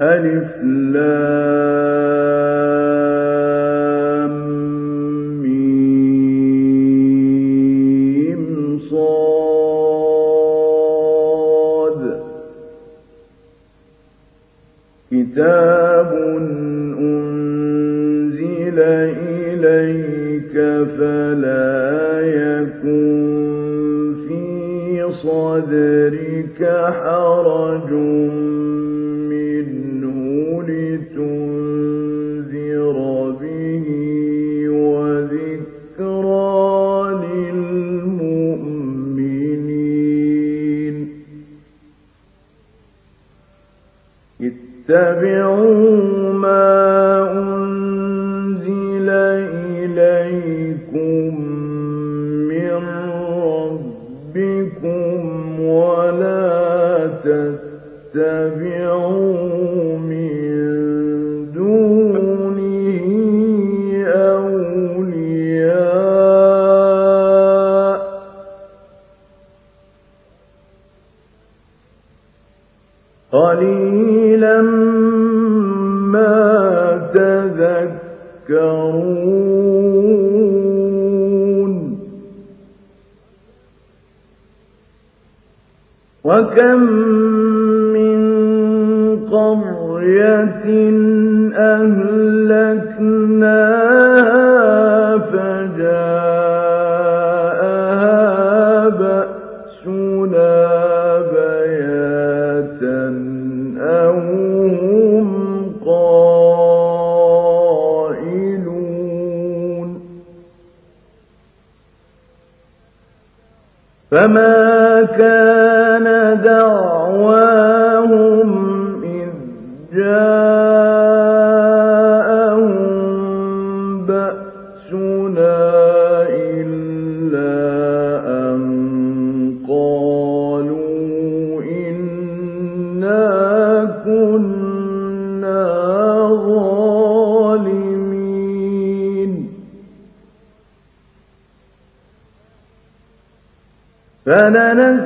ألف لام. فلنسألن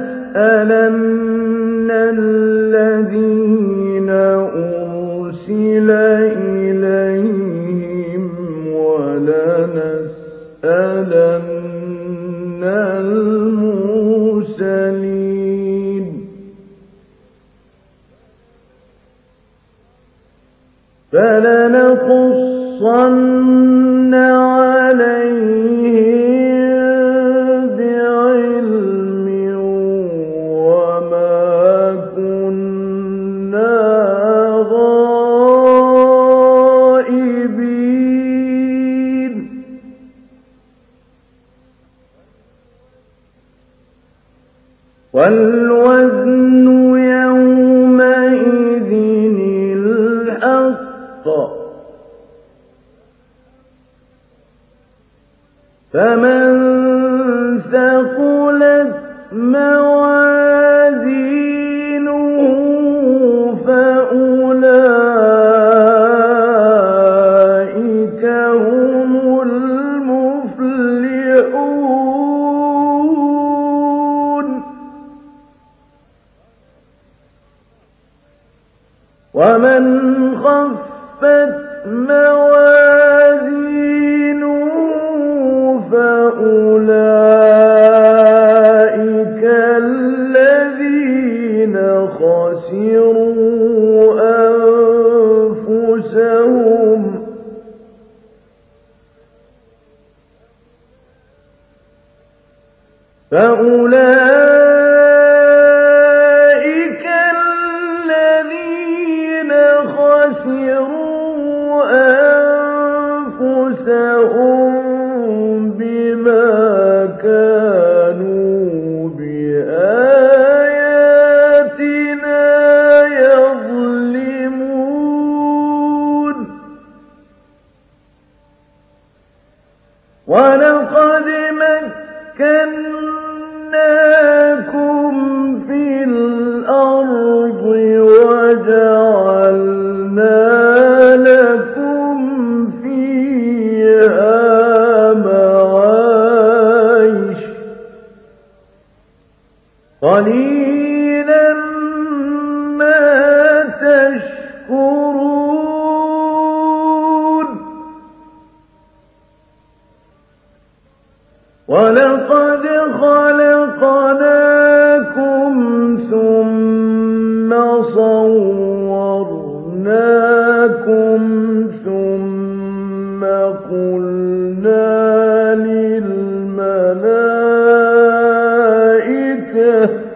الله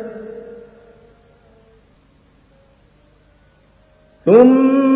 ثم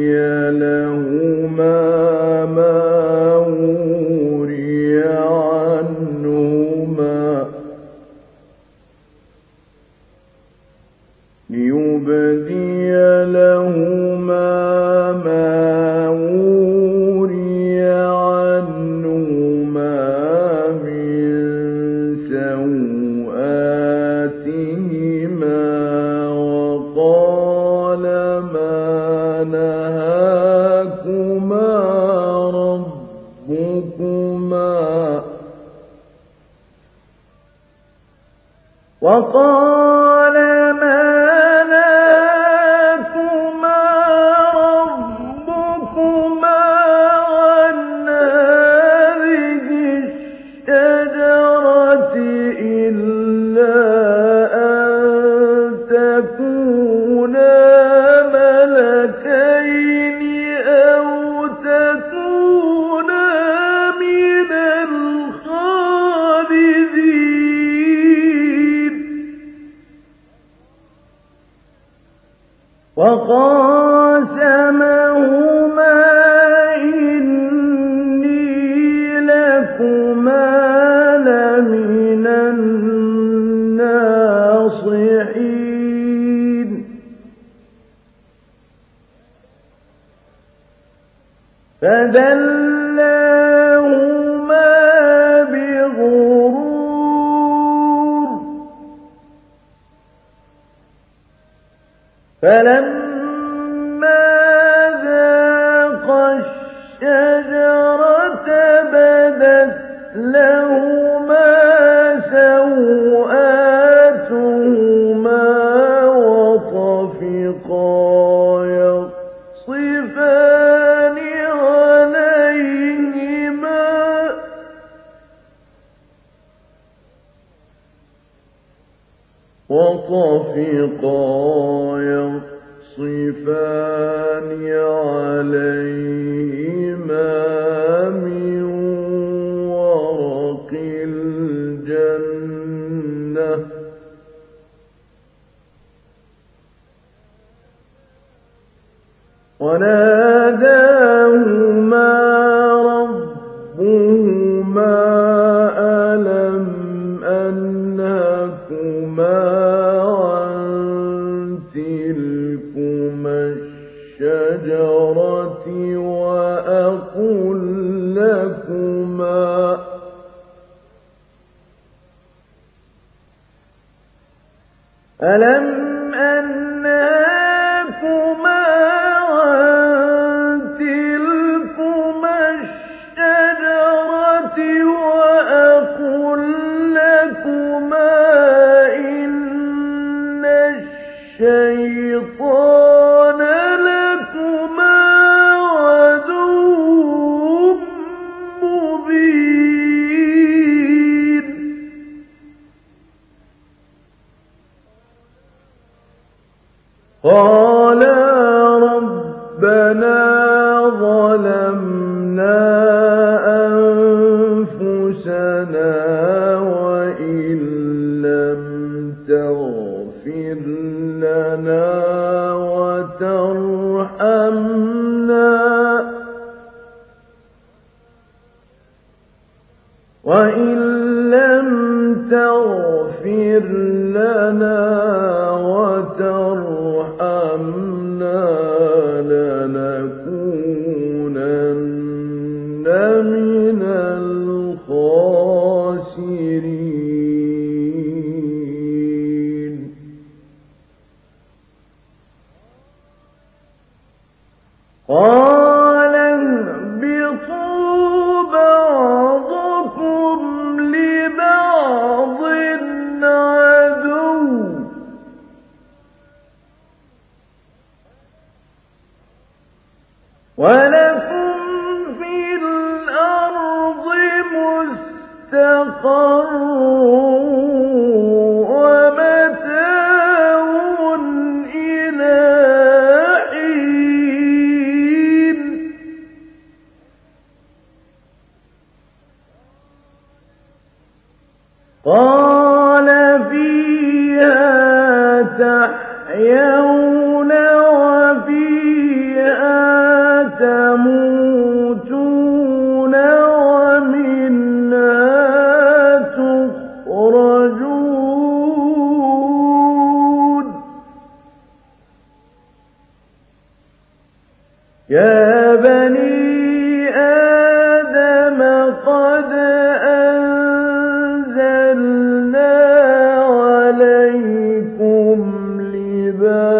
ليبدي لباسا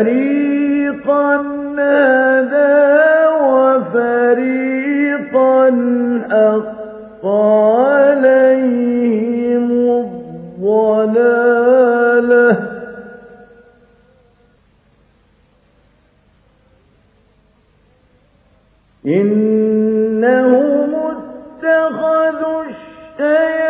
فريقا هدى وفريقا حق عليهم الضلالة. إنهم اتخذوا الشياطين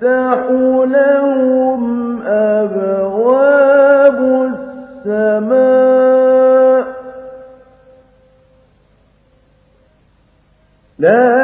تفتح لهم أبواب السماء. لا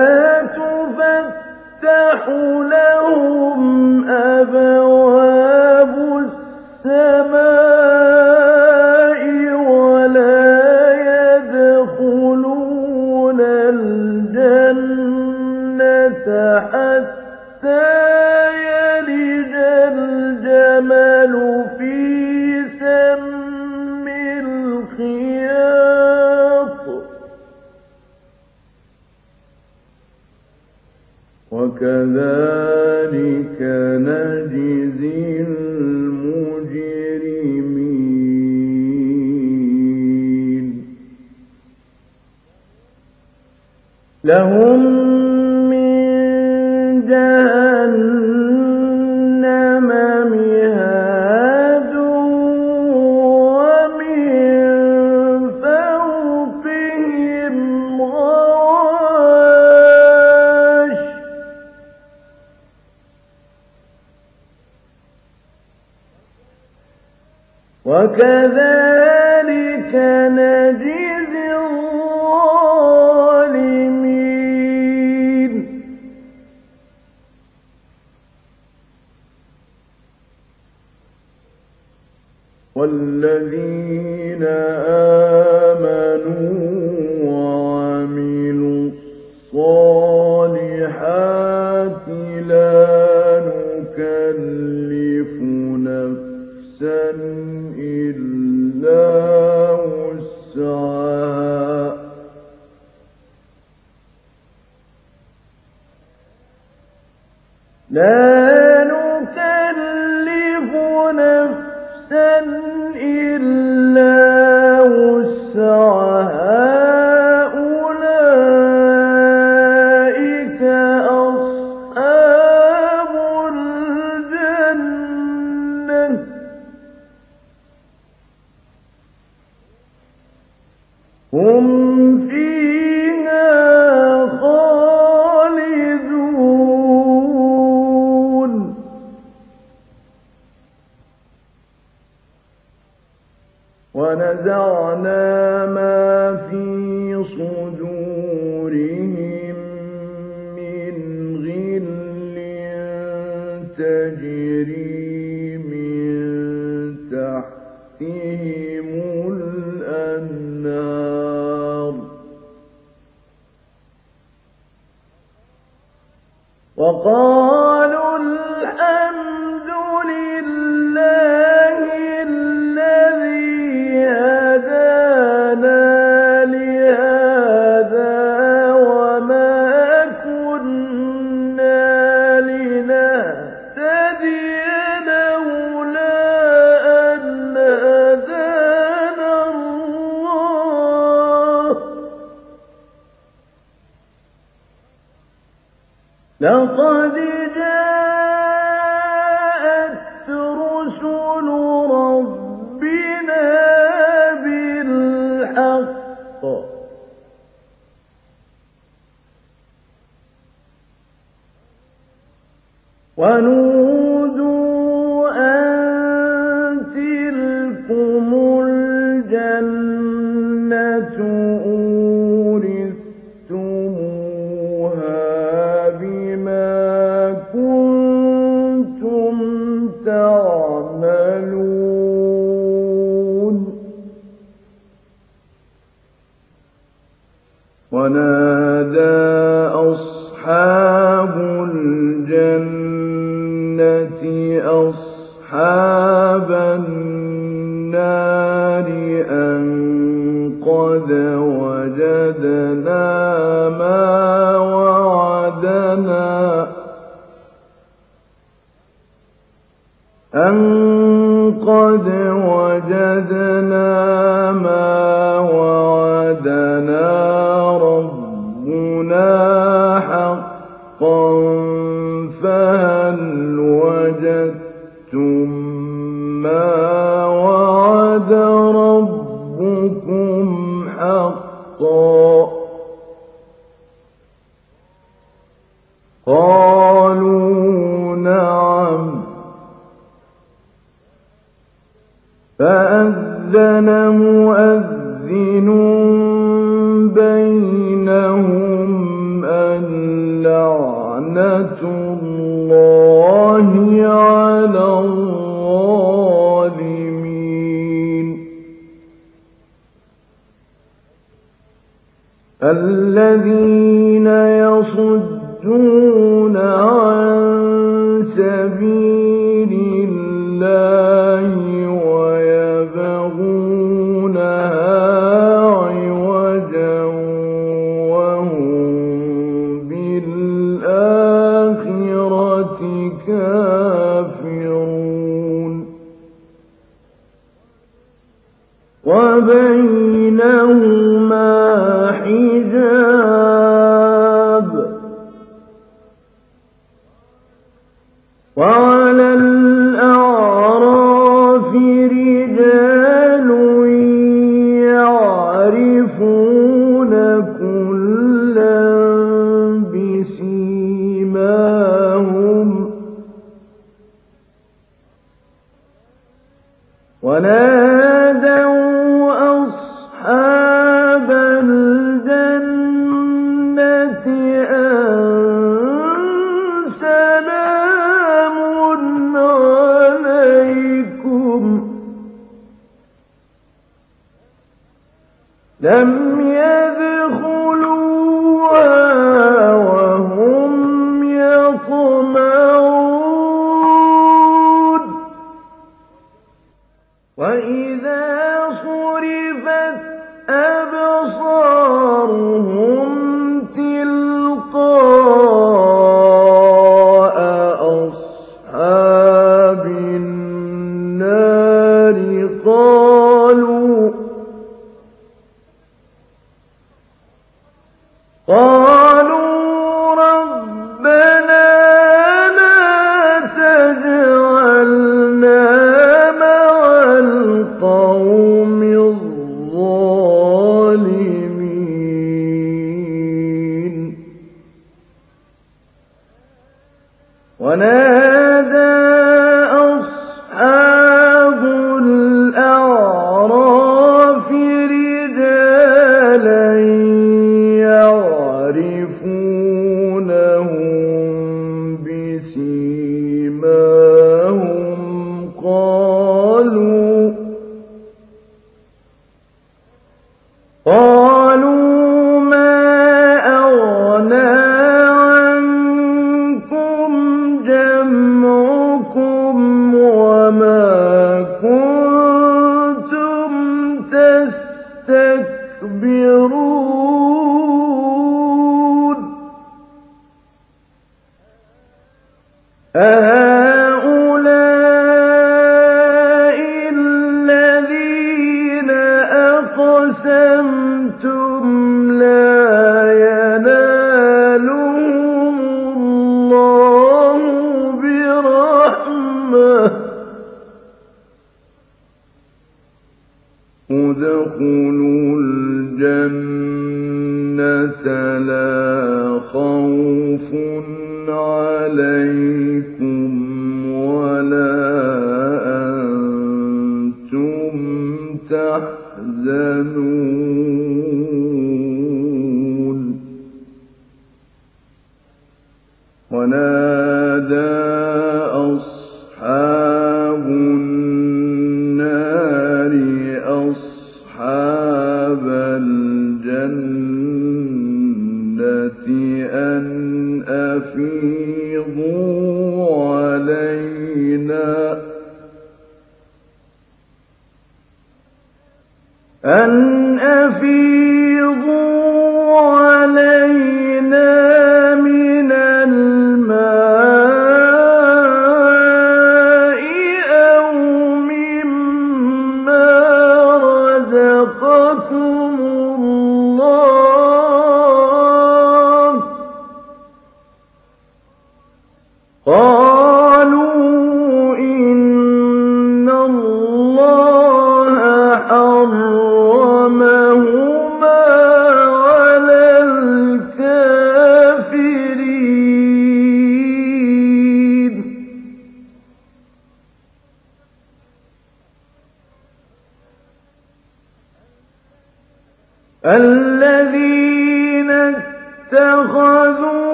الذين يصدون عن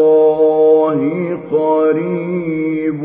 الله قريب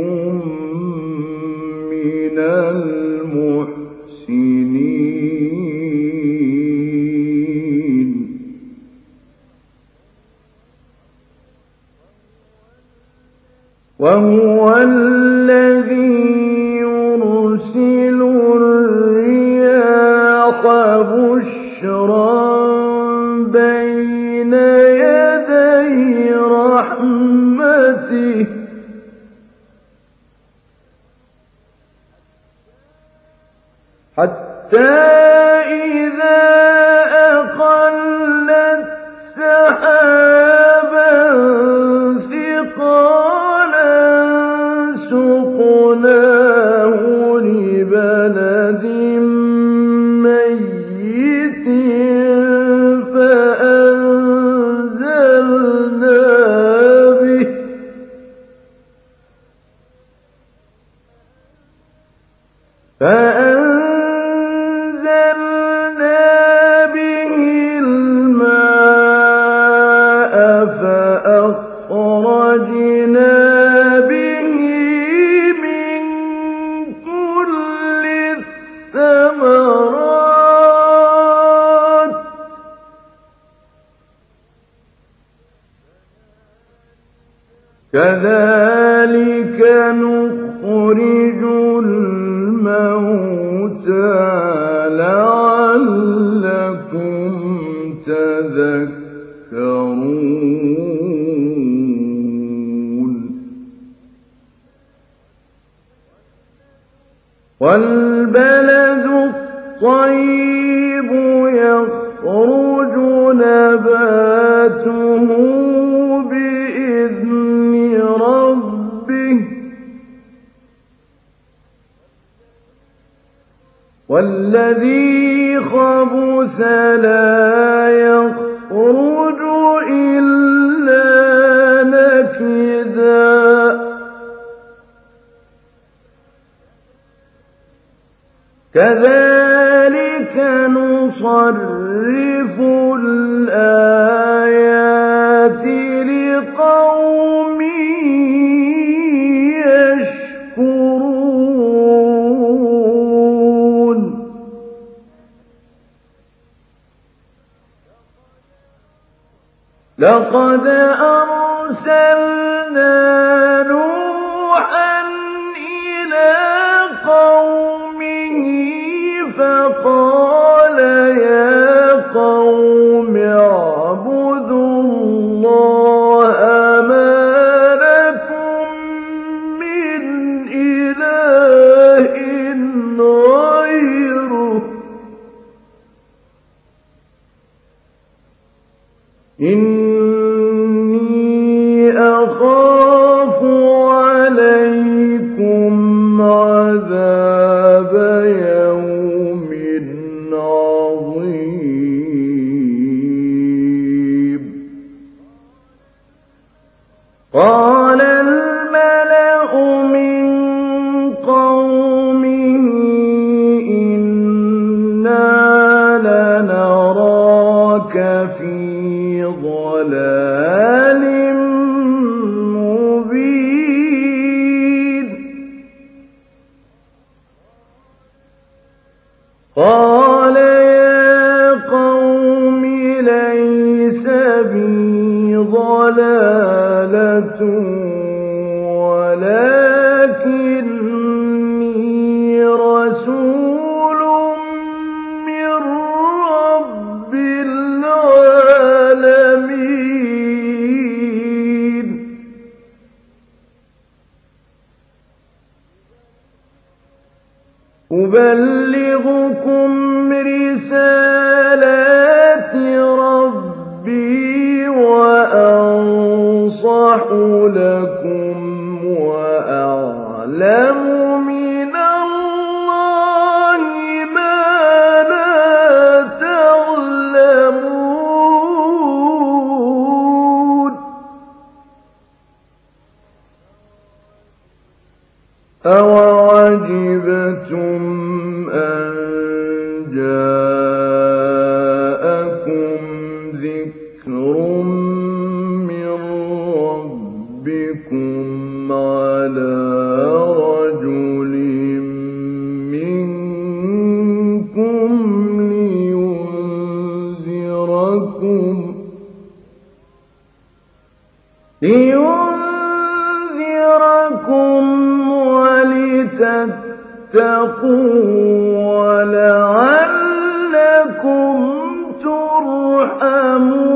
يرحمون.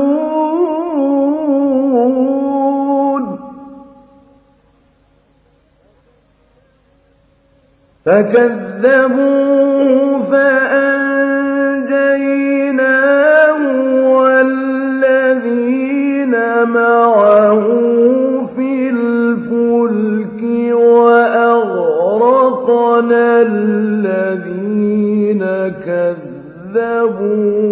فكذبوه فأنجيناه والذين معه في الفلك وأغرقنا الذين كذبوا.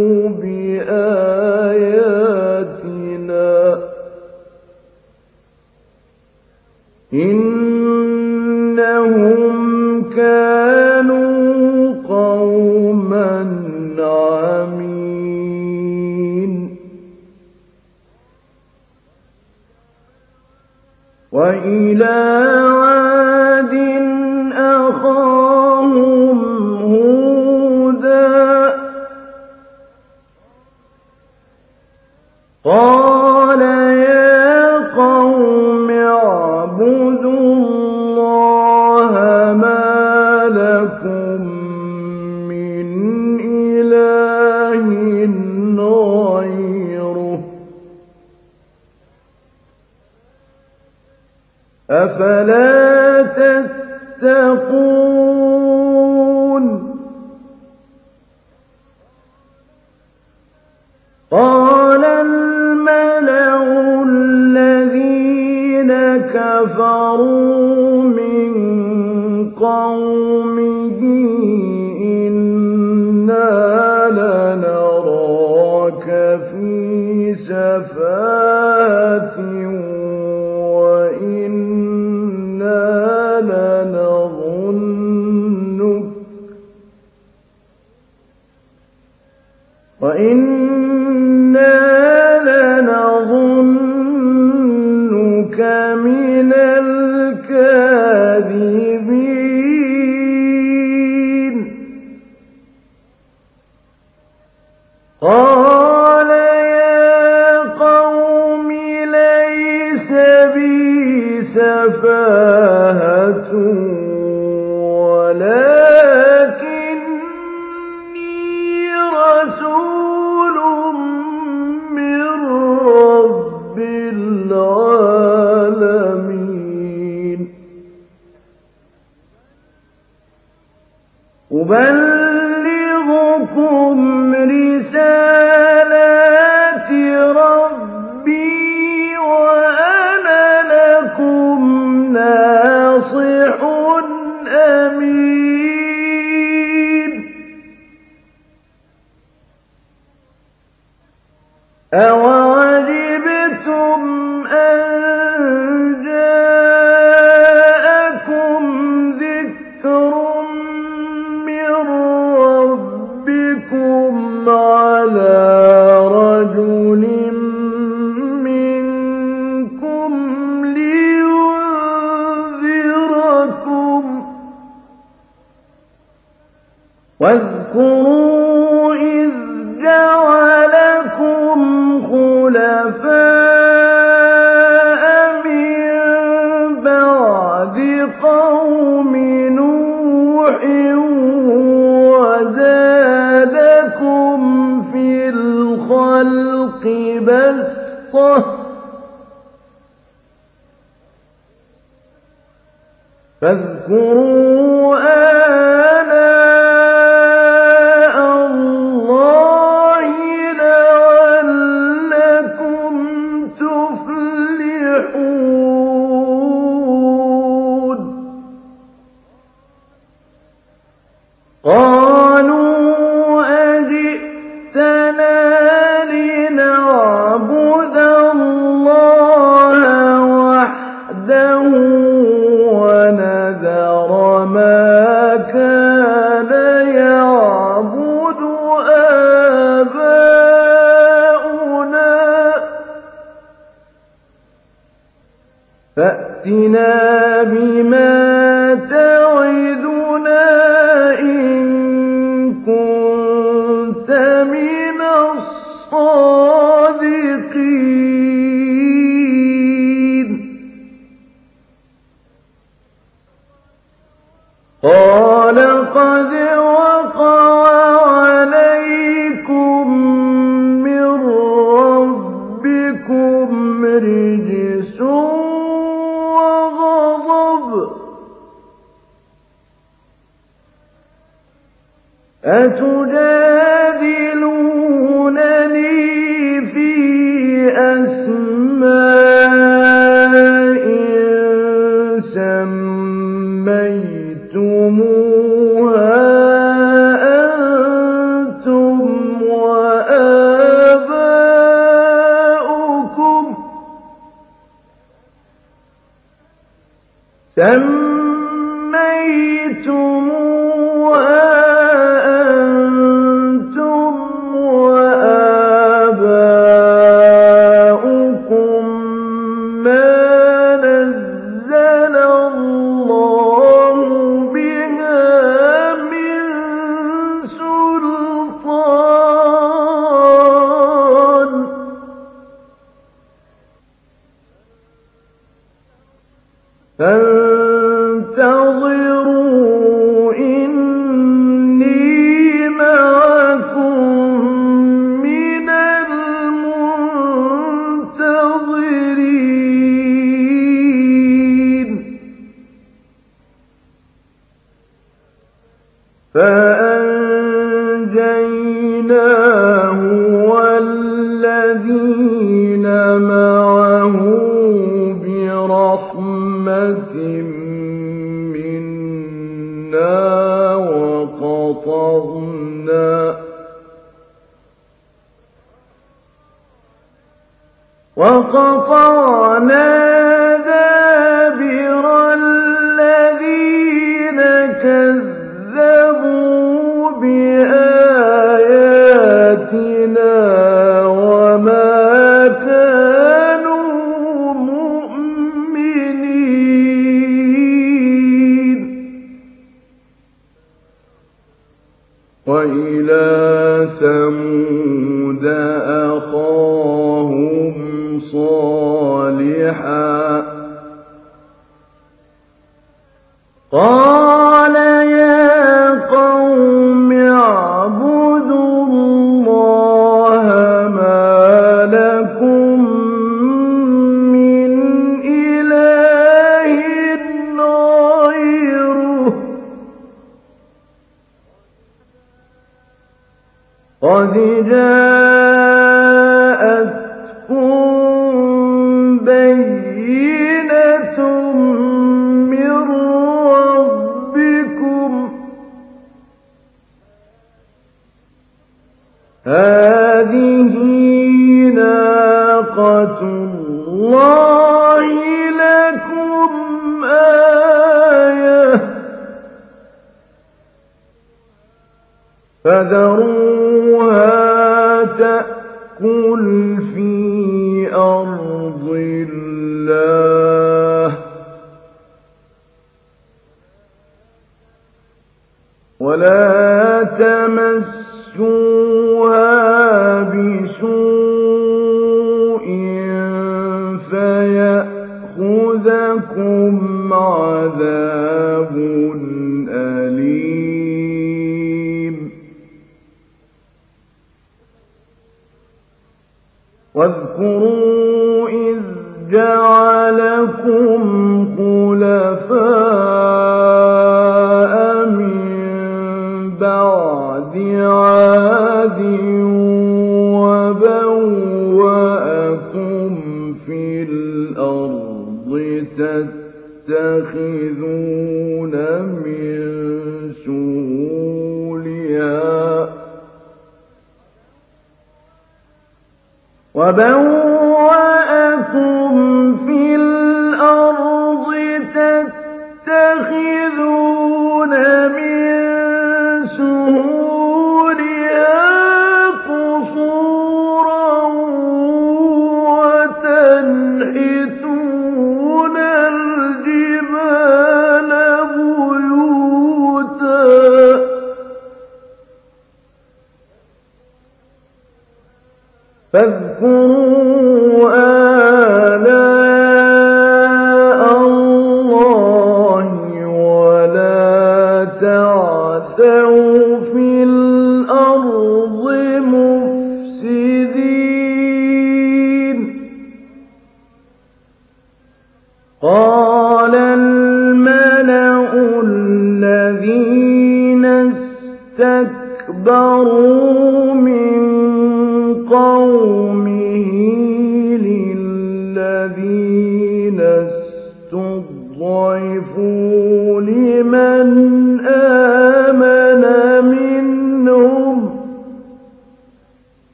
لم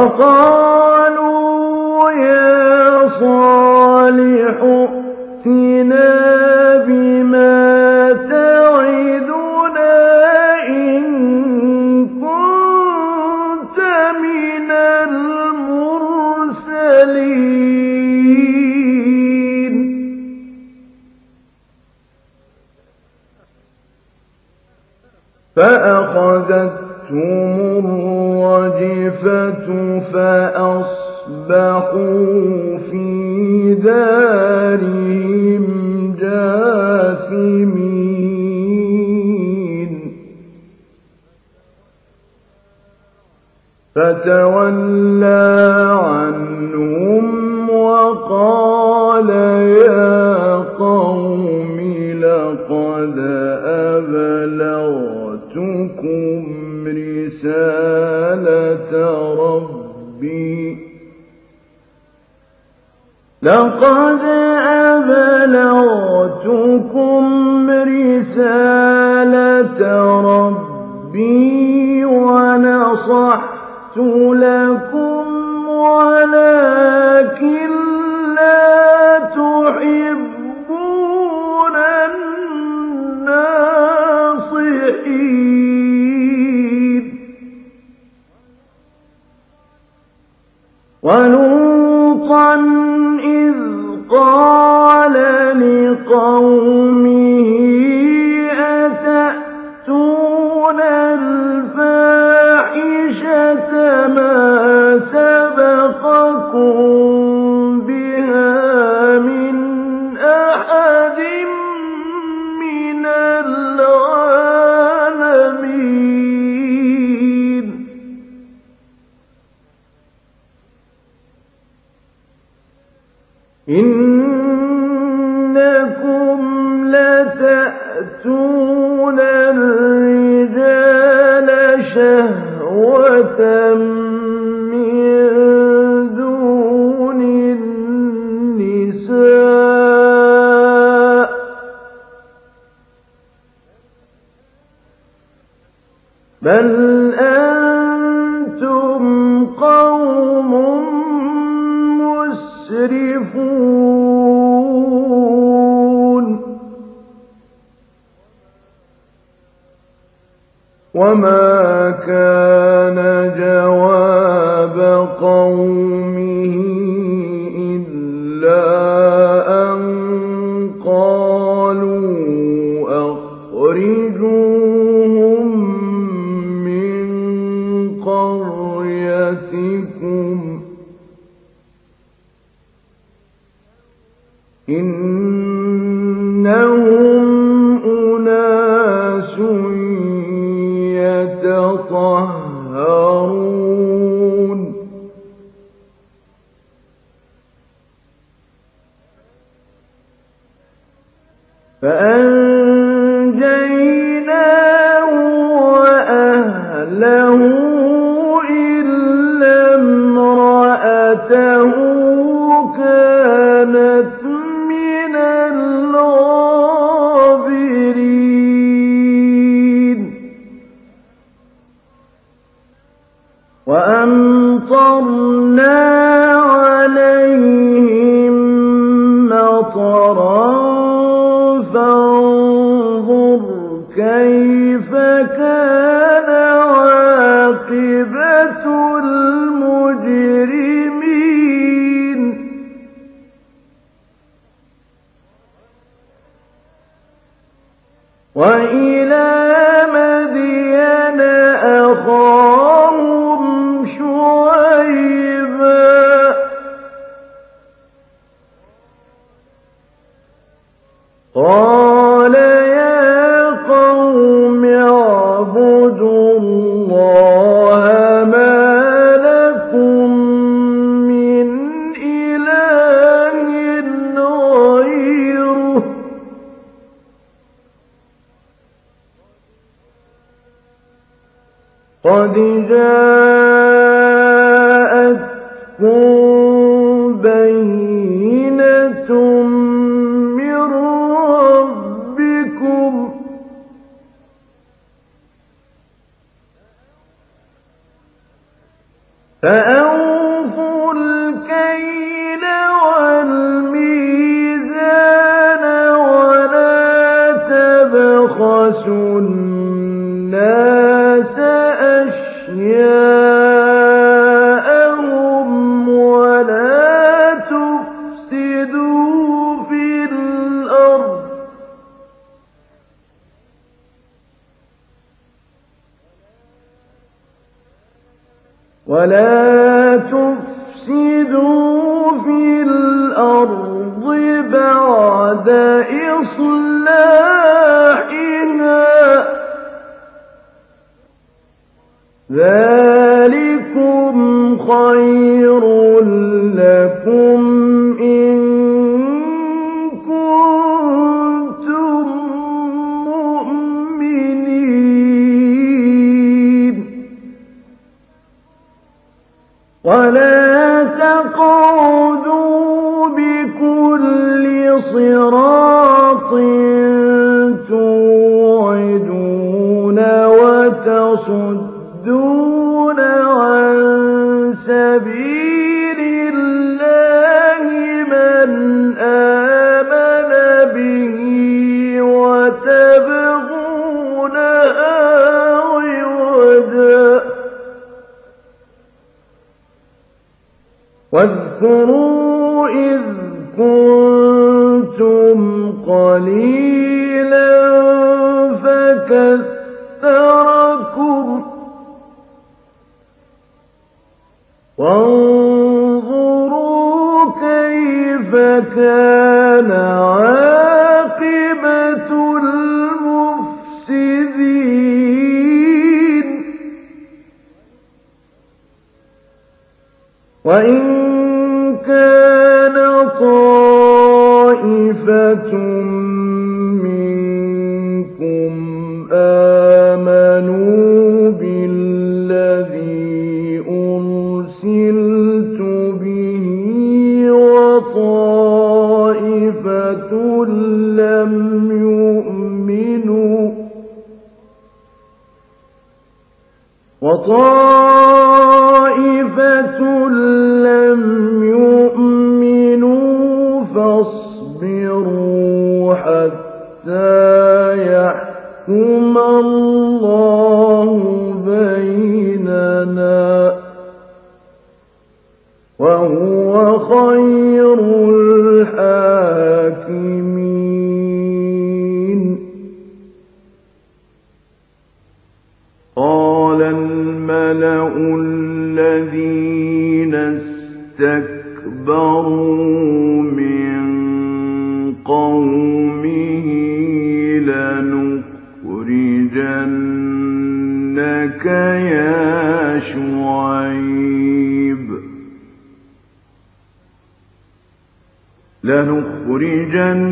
وقالوا لقد And.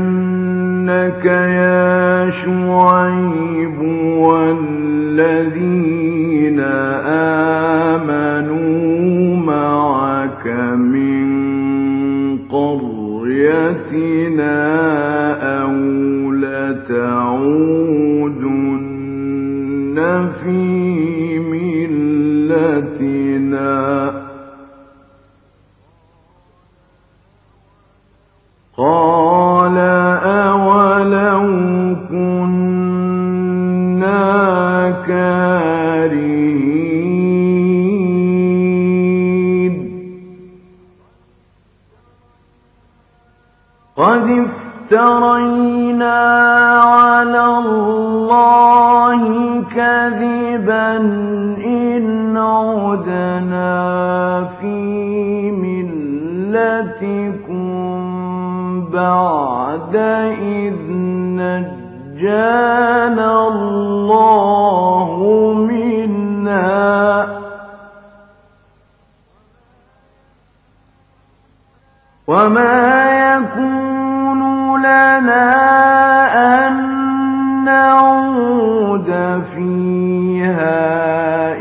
نعود فيها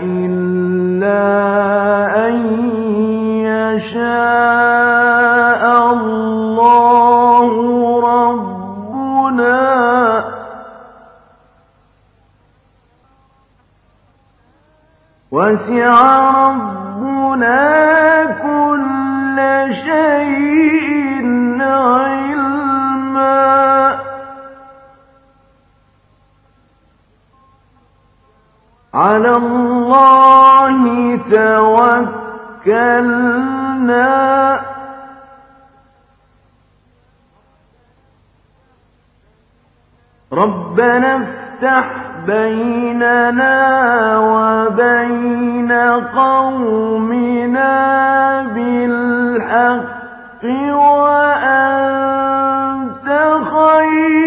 إلا أن يشاء الله ربنا. وسع ربنا على الله توكلنا. ربنا افتح بيننا وبين قومنا بالحق وأنت خير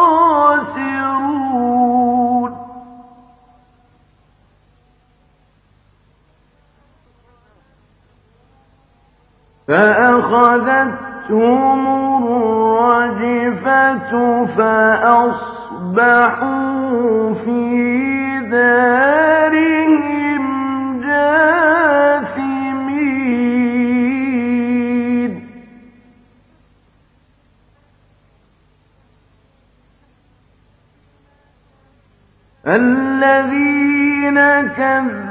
فأخذتهم الرجفة فأصبحوا في دارهم جاثمين. الذين كذبوا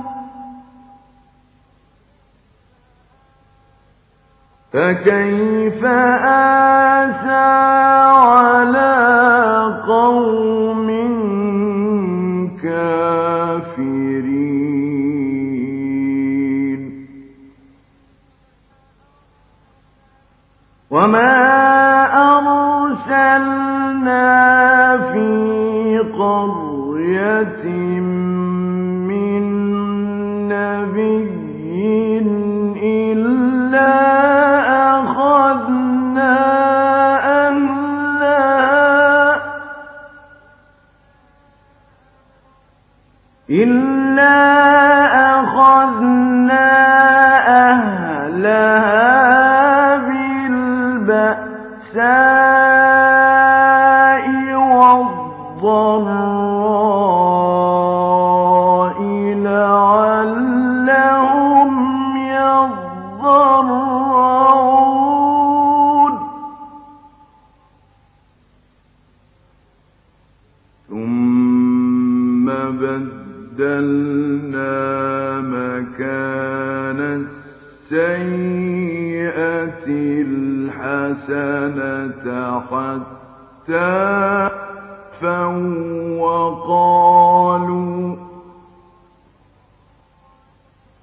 فكيف آسى على قوم كافرين؟ وما أرسلنا في قرية الله الحسنة حتى وقالوا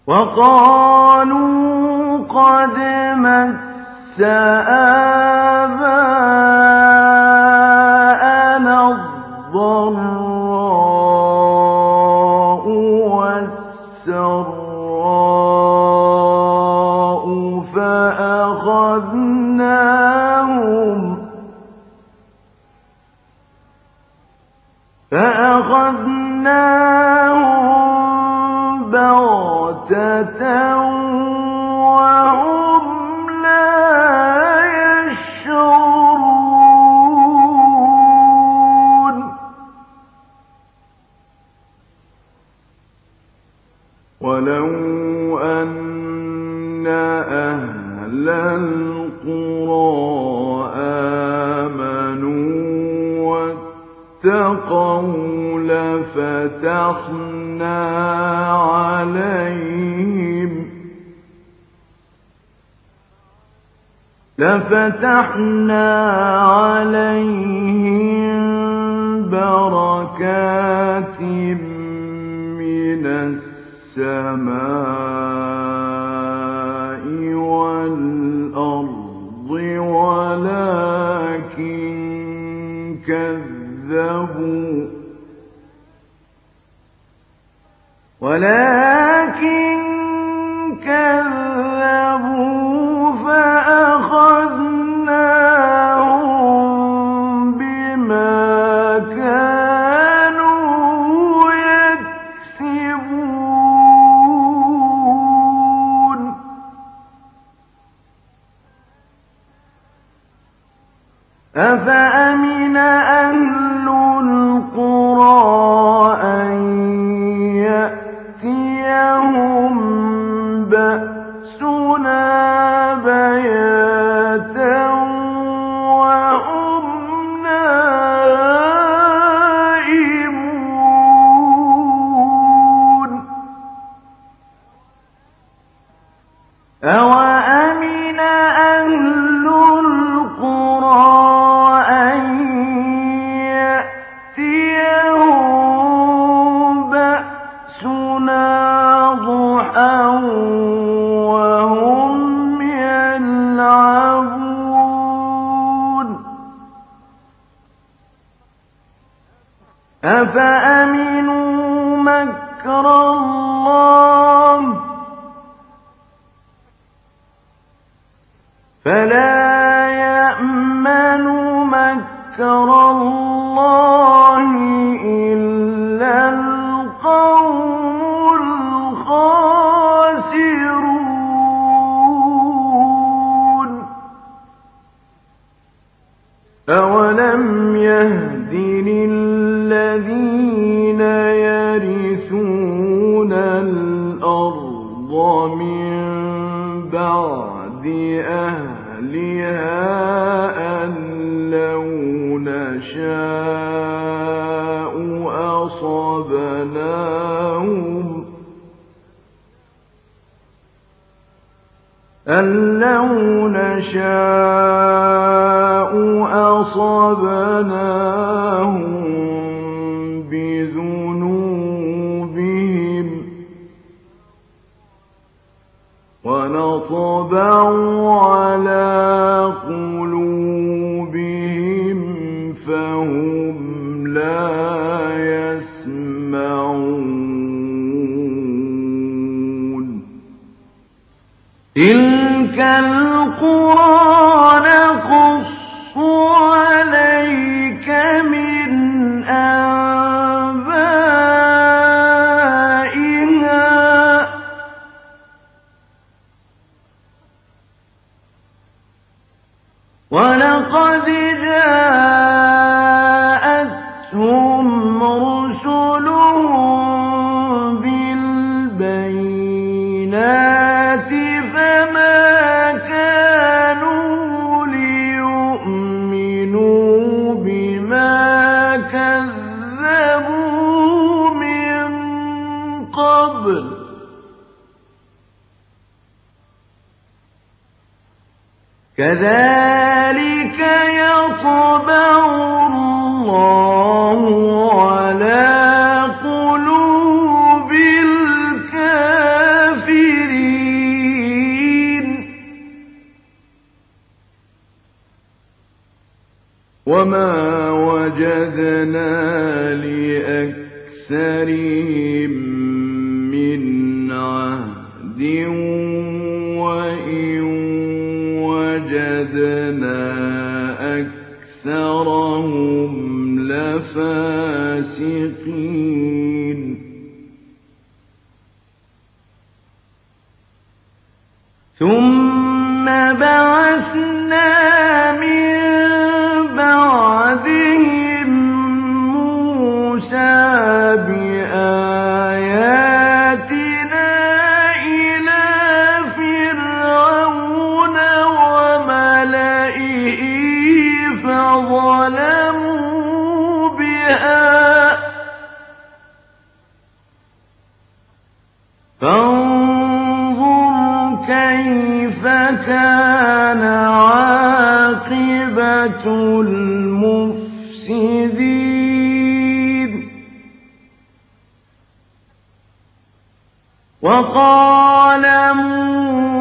وقالوا قد مس آباءنا واتقوا لفتحنا عليهم لفتحنا عليهم بركات من السماء ولكن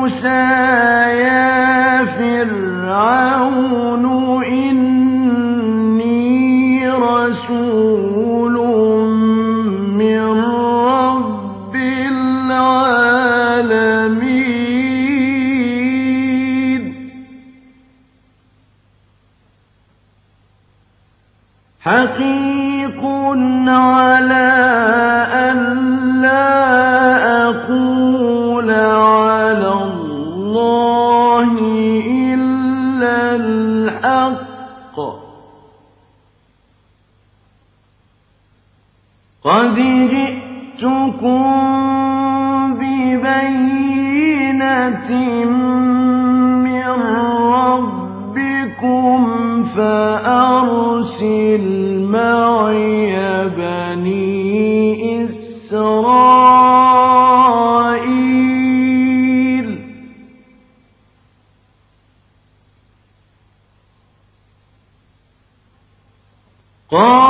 مُوسَىٰ يَا فِرْعَوْنُ. قد جئتكم ببينة من ربكم فأرسل معي بني إسرائيل قال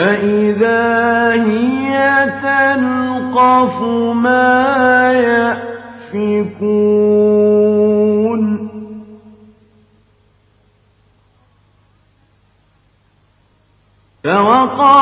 فإذا هي تلقف ما يأفكون فوقع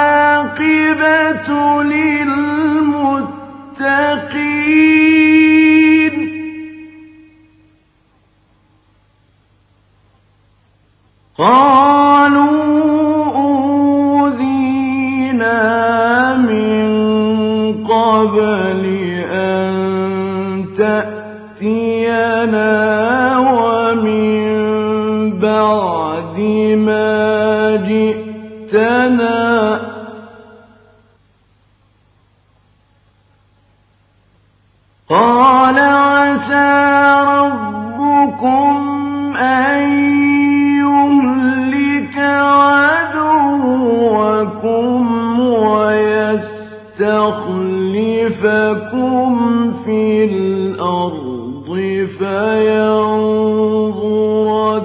الْعَاقِبَةُ لِلْمُتَّقِينَ. قَالُوا أُوذِينَا مِن قَبْلِ أَن تَأْتِيَنَا وَمِن بَعْدِ مَا جِئْتَنَا. لكم في الأرض فينظر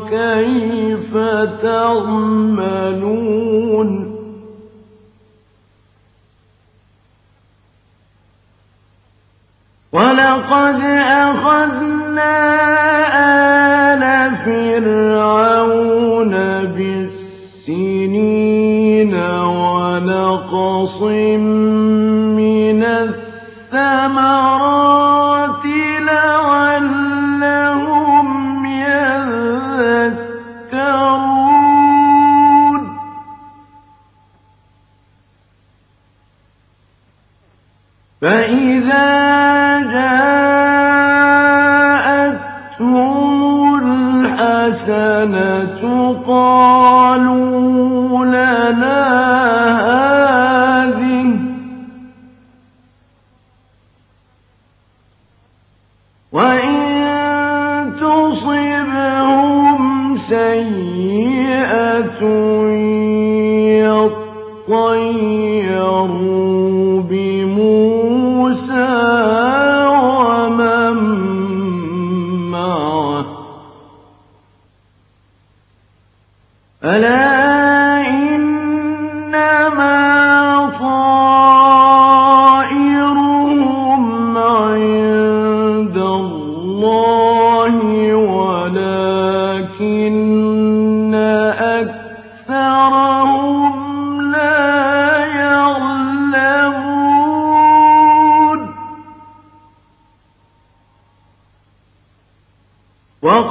كيف تعملون ولقد أخذنا آل فرعون بالسنين ونقص من الحسنة قالوا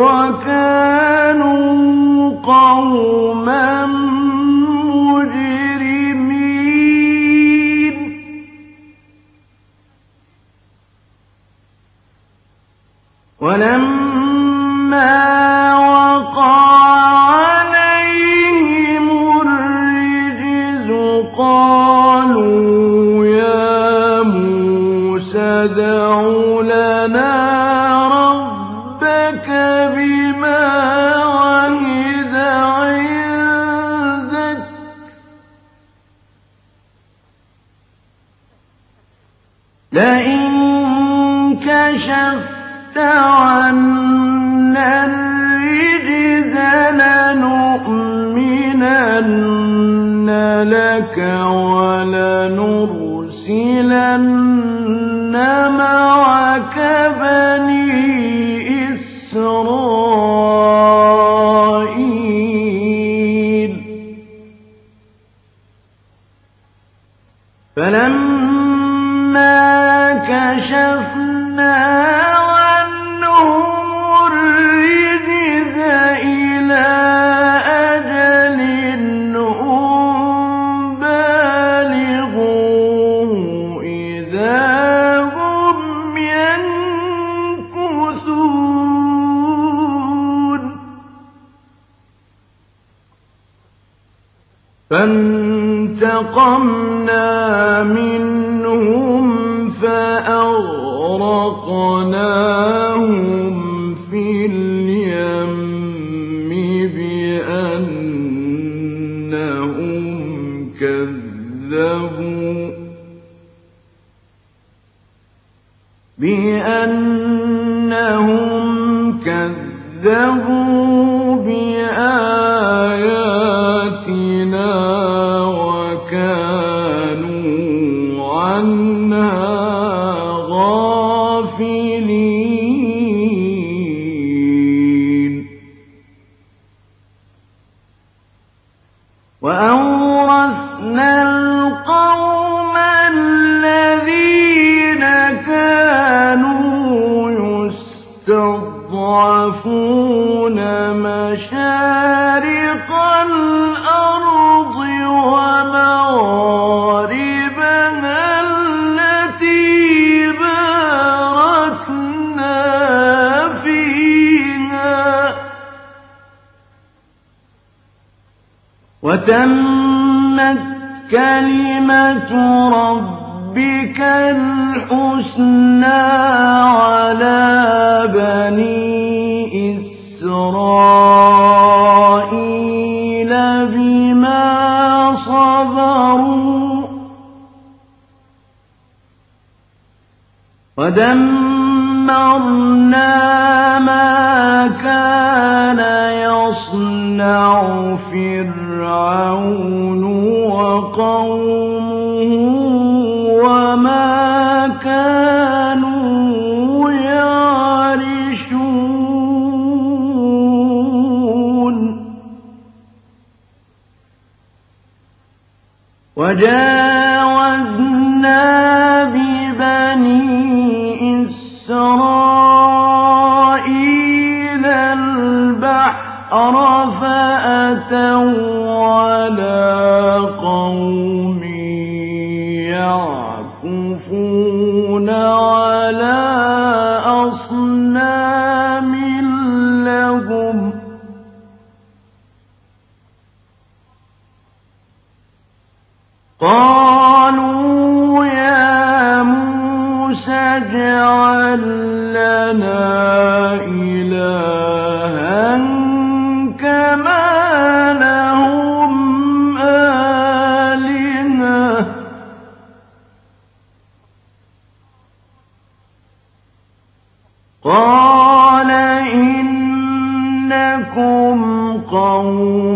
وكانوا قوما مجرمين. ولما وقع عليهم الرجز قالوا يا موسى ادْعُ بأنهم كذبوا وتمت كلمة ربك الحسنى على بني إسرائيل بما صبروا. ودمرنا ما كان يصنع فرعون وقومه وما كانوا يعرشون. وجاوزنا ببني إسرائيل البحر فأتوا على قوم يعكفون على أصنام لهم قالوا يا موسى اجعل لنا إلها قال إنكم قوم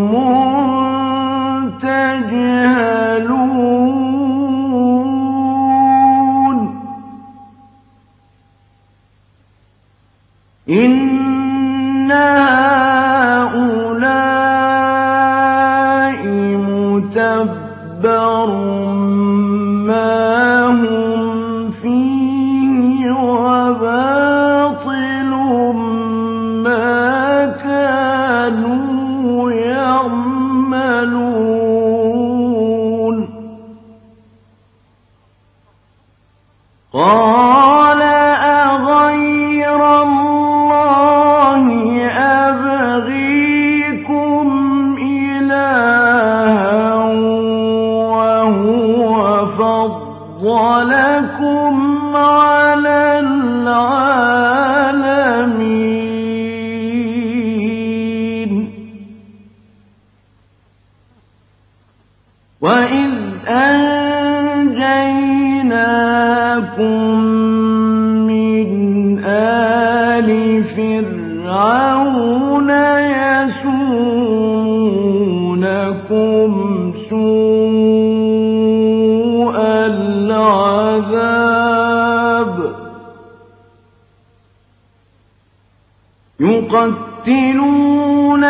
يقتلون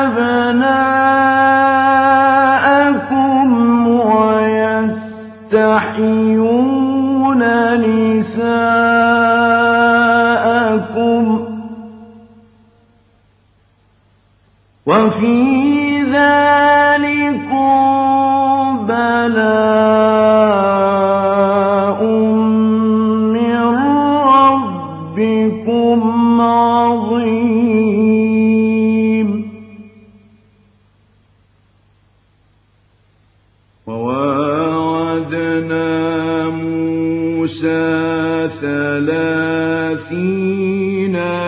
أبناءكم ويستحيون نساءكم.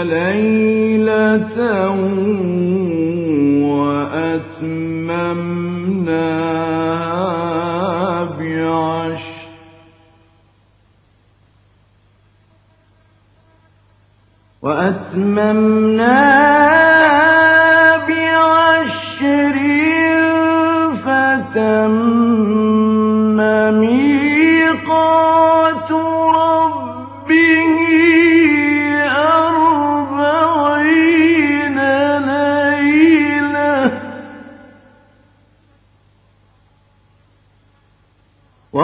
ليلة وأتممناها بعشر وأتممناها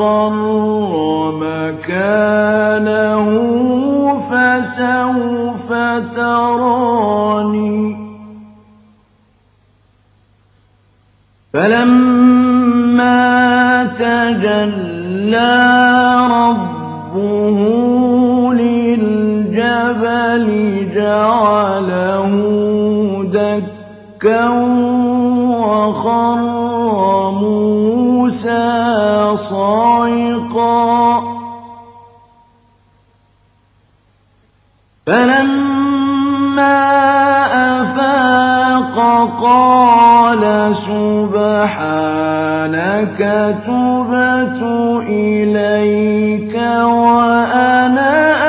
وَاسْتَقَرَّ مَكَانَهُ فَسَوْفَ تَرَانِي ۚ. فَلَمَّا تَجَلَّىٰ رَبُّهُ لِلْجَبَلِ جَعَلَهُ دَكًّا وَخَرَّ مُوسَىٰ صاعقا. فلما أفاق قال سبحانك تبت إليك وأنا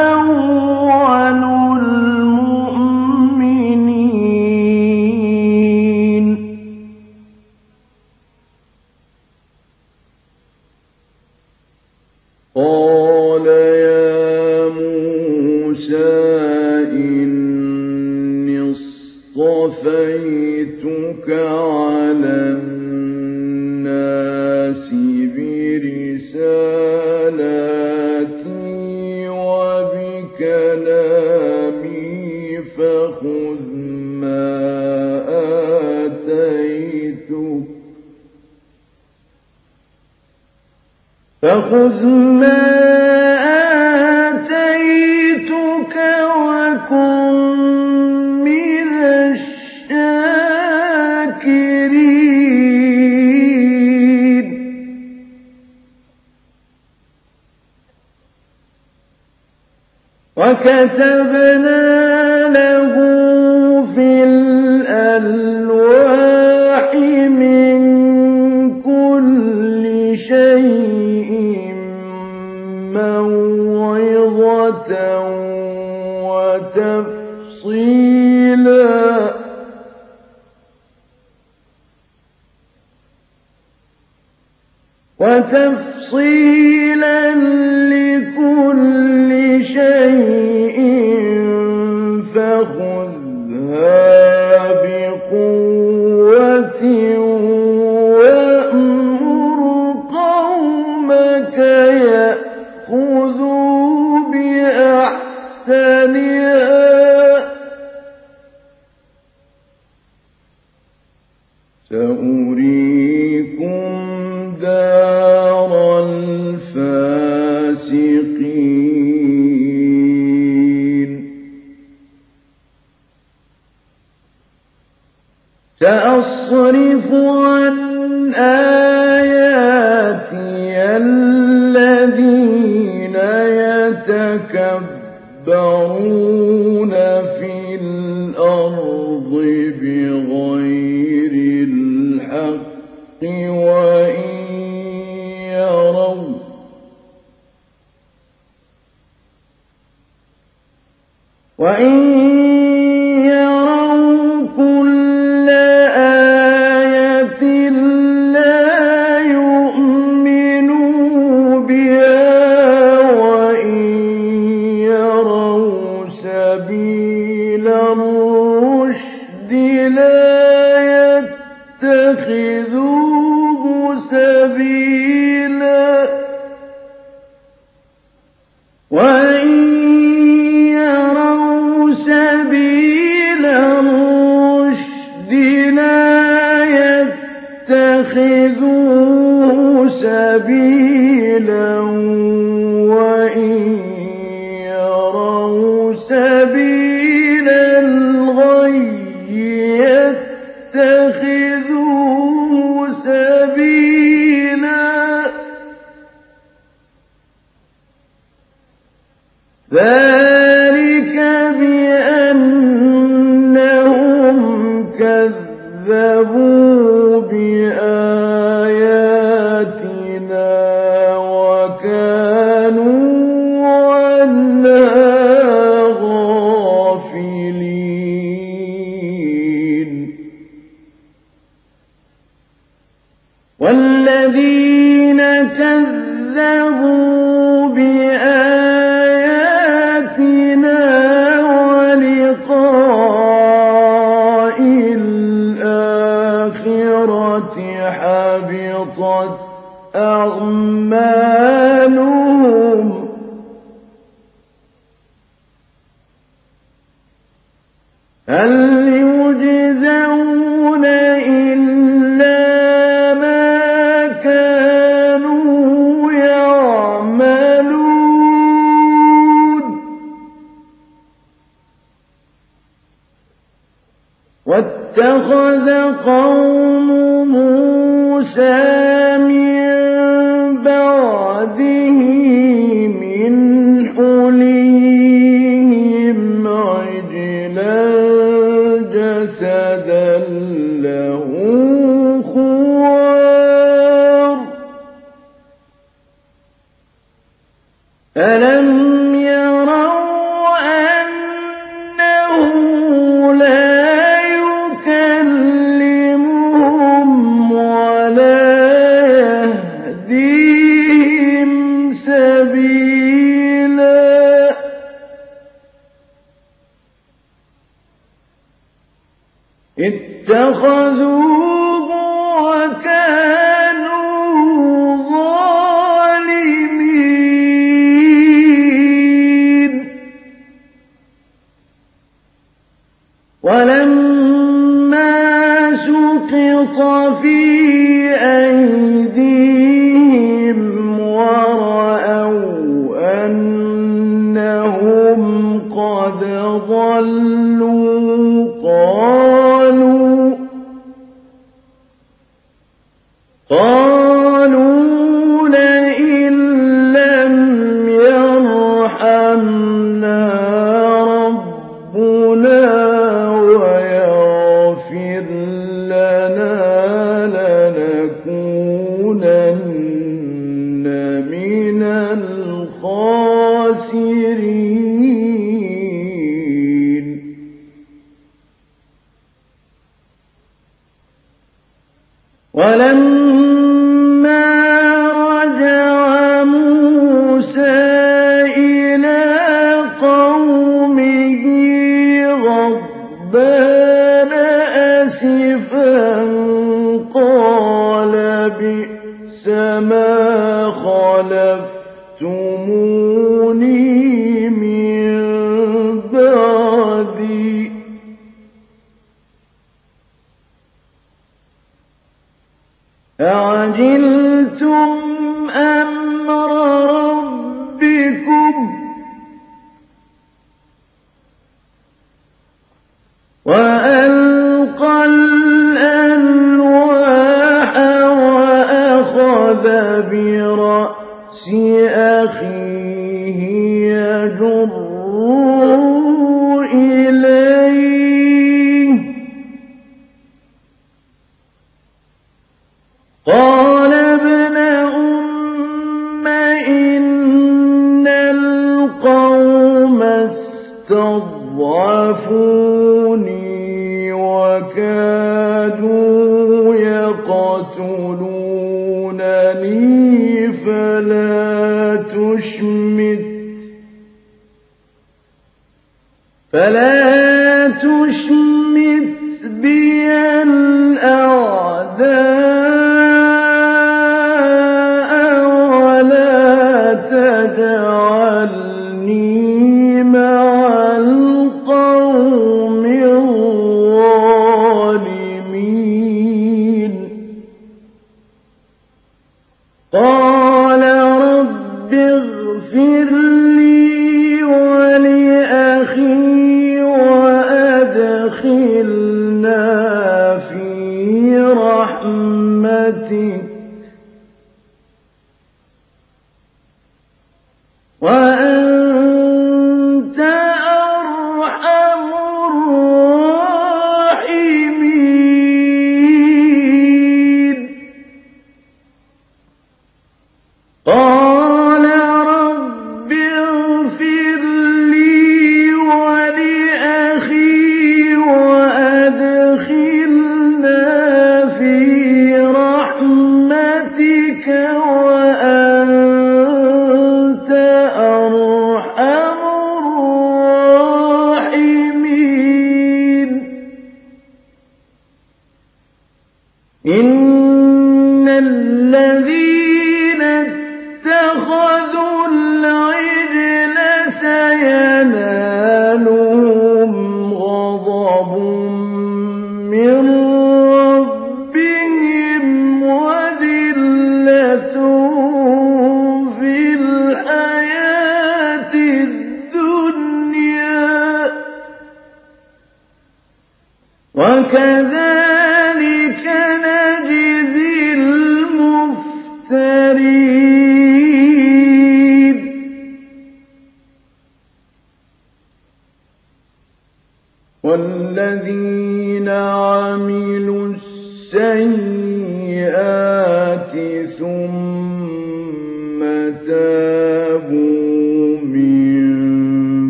فخذ ما آتيتك وكن من الشاكرين. وكتبنا له في تفصيلا. وتفصيلا لكل شيء فخ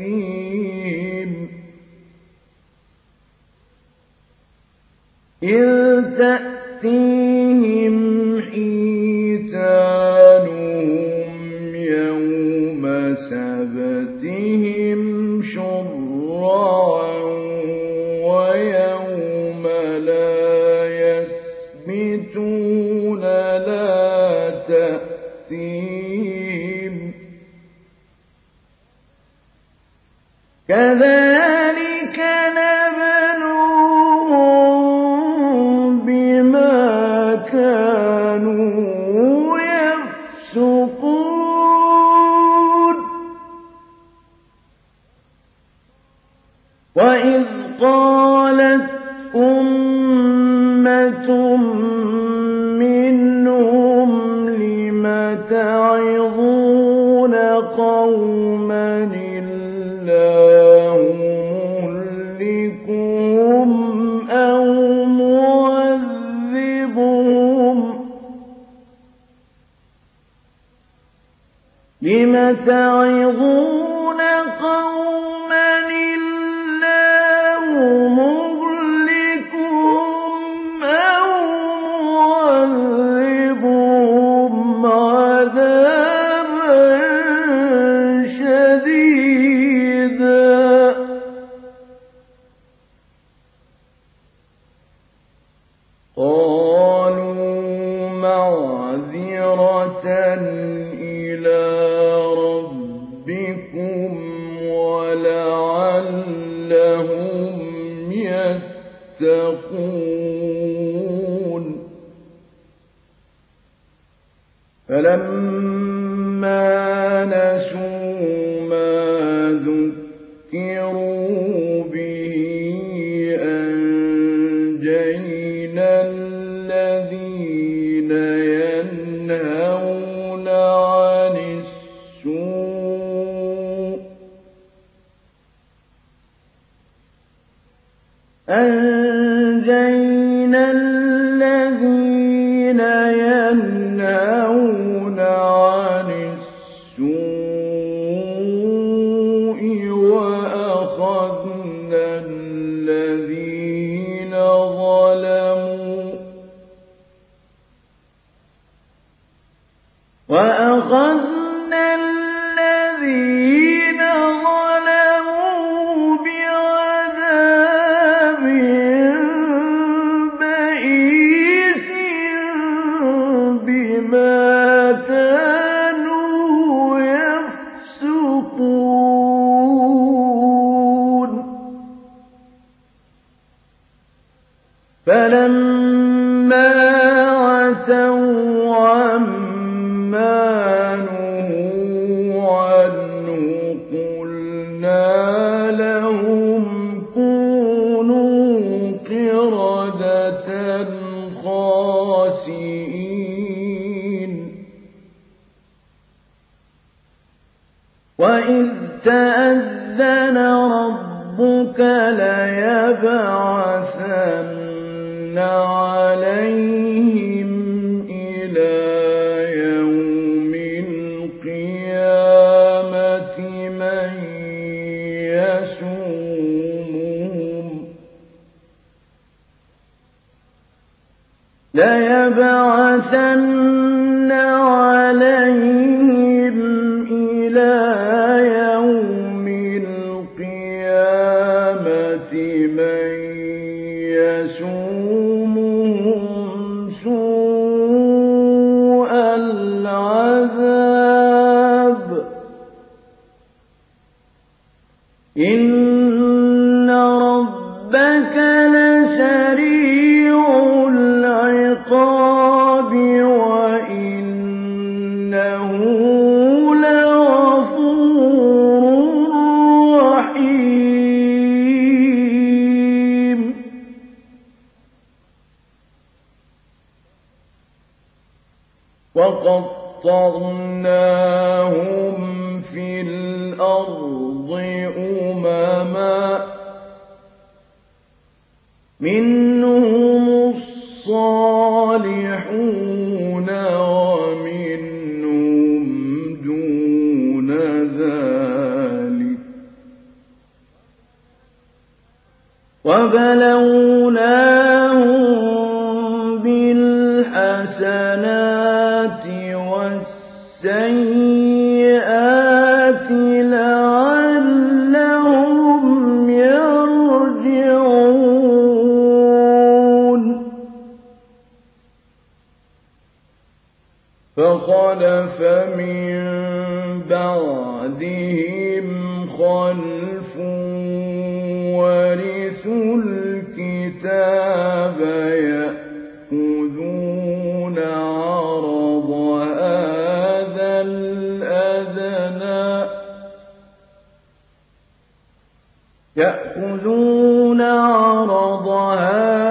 تأتيهم إذ تأتيهم حيتانهم كذلك تعظون بعدهم ورثوا الكتاب يأخذون عرض هذا الأدنى يأخذون عرض هذا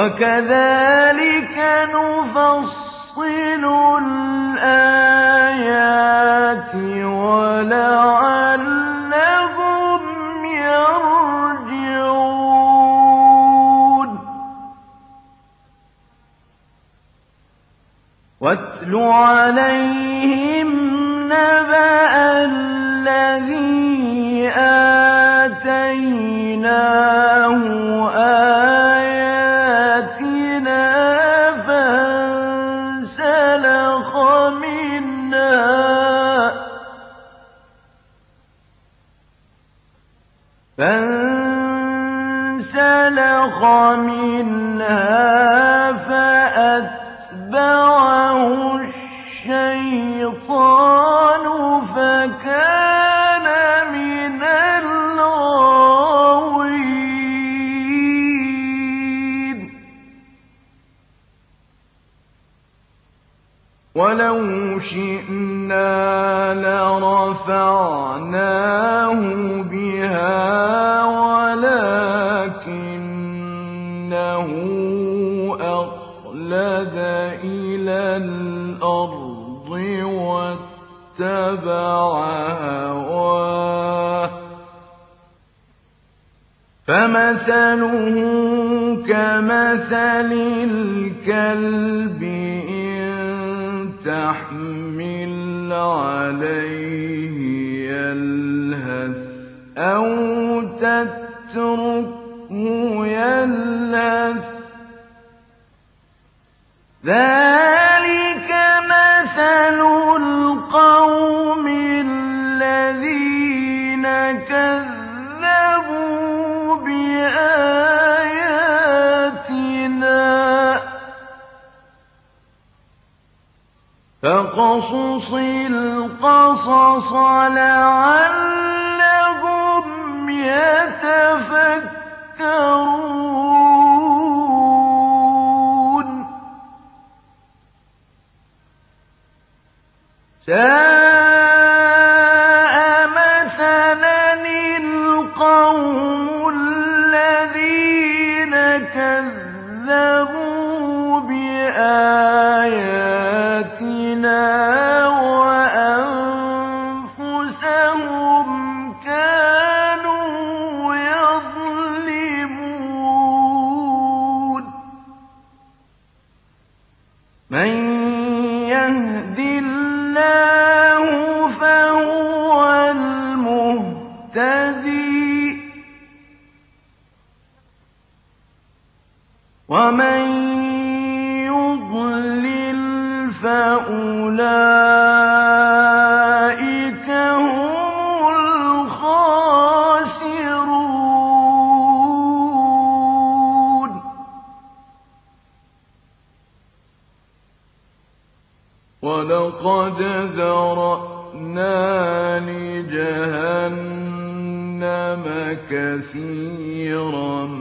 وكذلك نفصل الآيات ولعلهم يرجعون. واتل عليهم نبأ الذي آتيناه آية منها فمثله كمثل الكلب إن تحمل عليه يلهث أو تتركه يلهث وَاقْصُصِ الْقَصَصَ لَعَلَّهُمْ يَتَفَكَّرُونَ. كثيرا.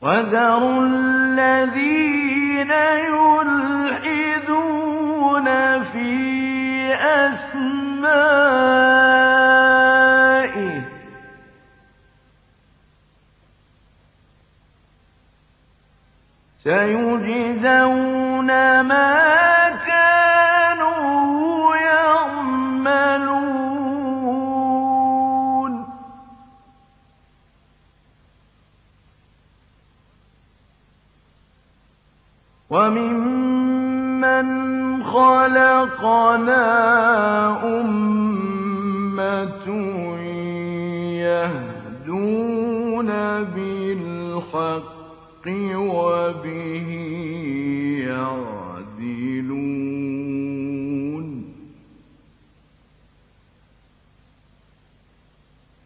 وذروا الذين يلحدون في أسمائه سيجزون ما وممن خلقنا أمة يهدون بالحق وبه يعدلون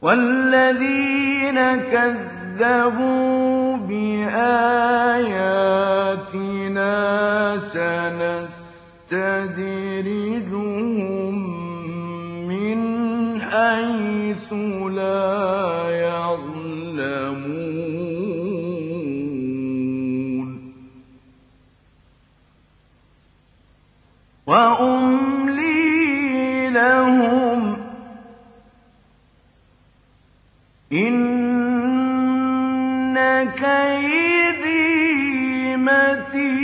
والذين كذبوا بآياتنا سنستدرجهم من حيث لا يعلمون. وأملي لهم إن كيدي متين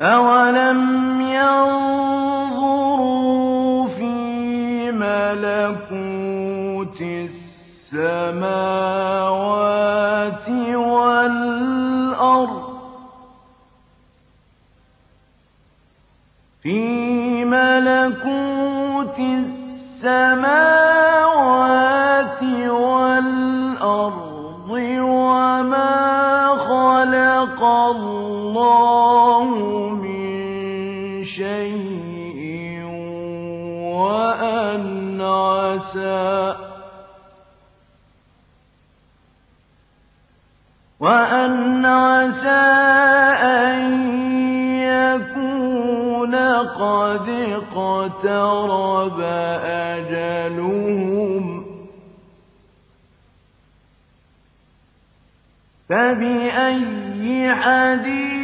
أولم ينظروا في ملكوت السماوات والأرض في ملكوت السماوات والأرض وما خلق الله شيء وأن عسى. وأن عسى أن يكون قد اقترب أجلهم. فبأي حديث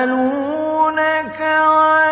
يسألونك عن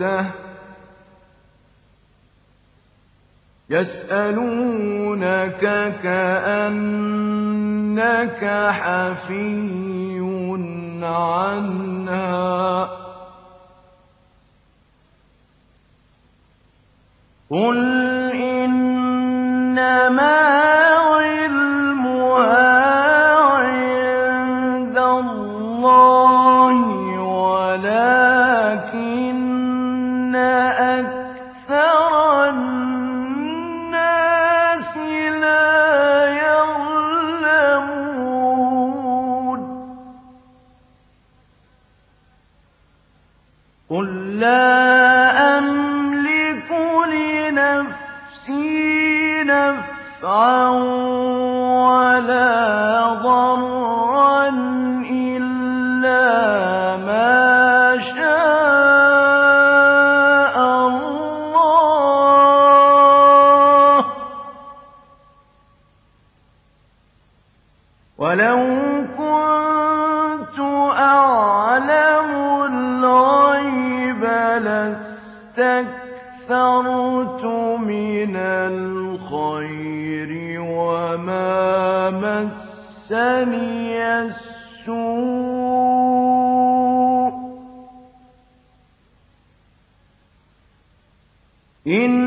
بغتة يسألونك كأنك حفي عنها. قل إنما أَكْثَرَ النَّاسِ مسني السوء. إن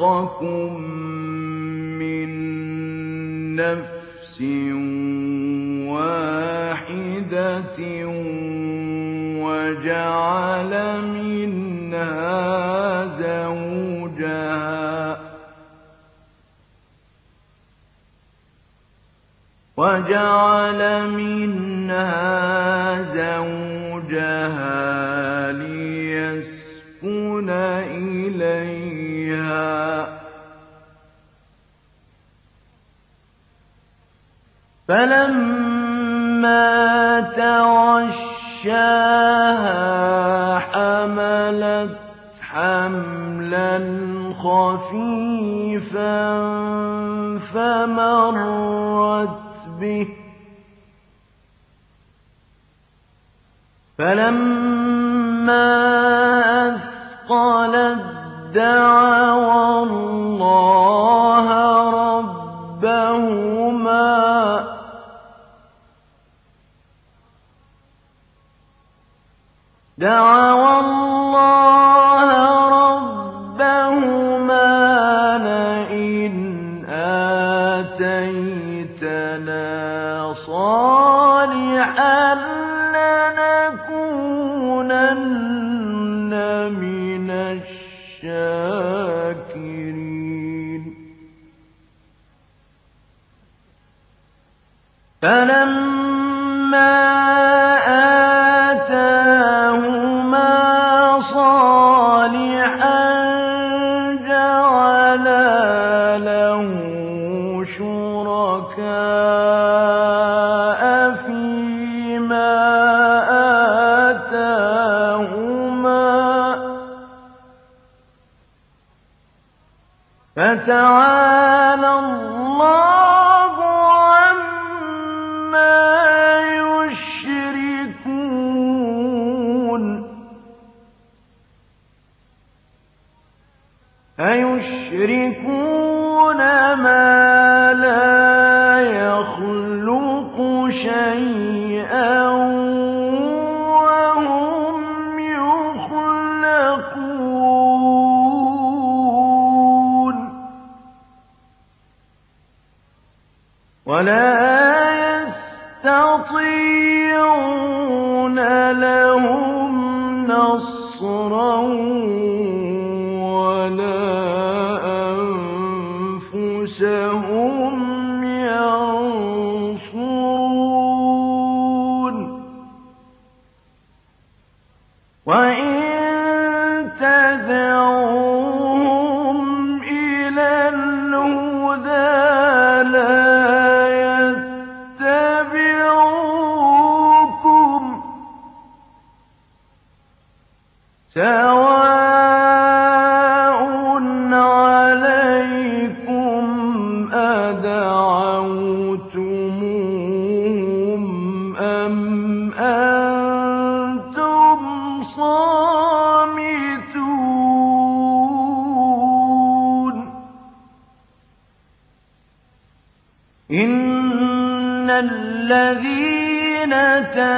خلقكم من نفس واحدة وجعل منها زوجها وجعل منها زوجها فلما تغشاها حملت حملا خفيفا فمرت به فلما أثقلت دعوا دعوا فَتَعَالَى وَإِن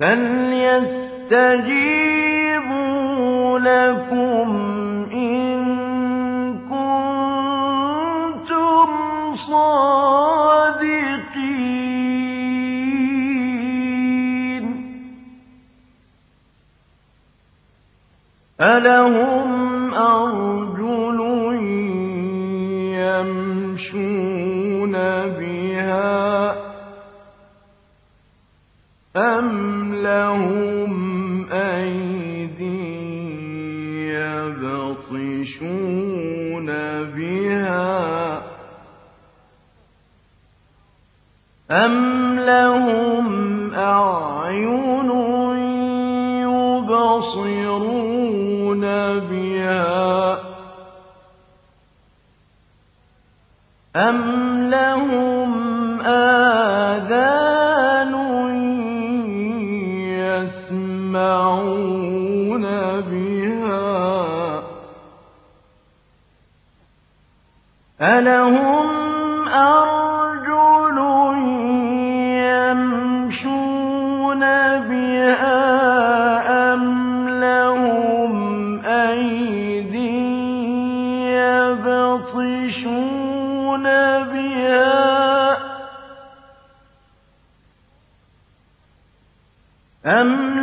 فَلْيَسْتَجِيبُوا لَكُمْ إِن كُنتُمْ صَادِقِينَ. أَمْ لَهُمْ أَعْيُنٌ يُبْصِرُونَ بِهَا أَمْ لَهُمْ آذَانٌ يَسْمَعُونَ بِهَا ۚ أَلَهُمْ أَرْجُلٌ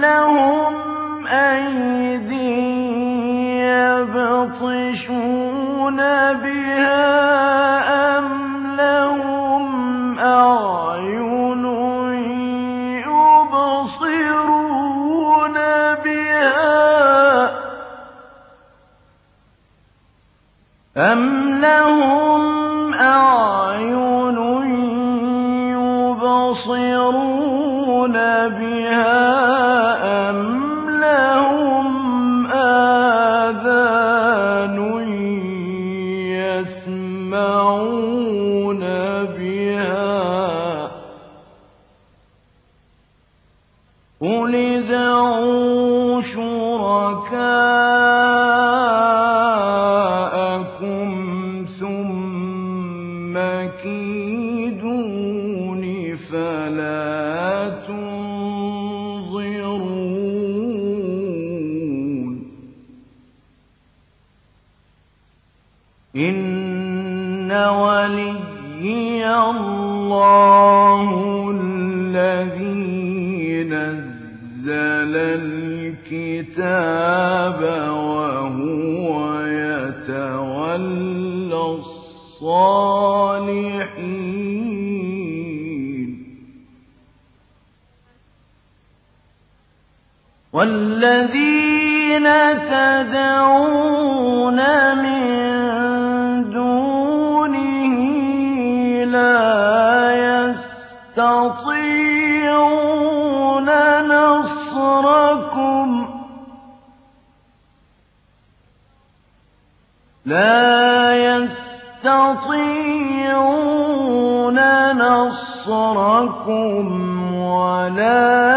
لَهُمْ أَيْدٍ يَبْطِشُونَ بِهَا أَمْ لَهُمْ أَعْيُنٌ يُبْصِرُونَ بِهَا أَمْ لَهُمْ وَالَّذِينَ تَدْعُونَ مِن دُونِهِ لَا يَسْتَطِيعُونَ نَصْرَكُمْ وَلَا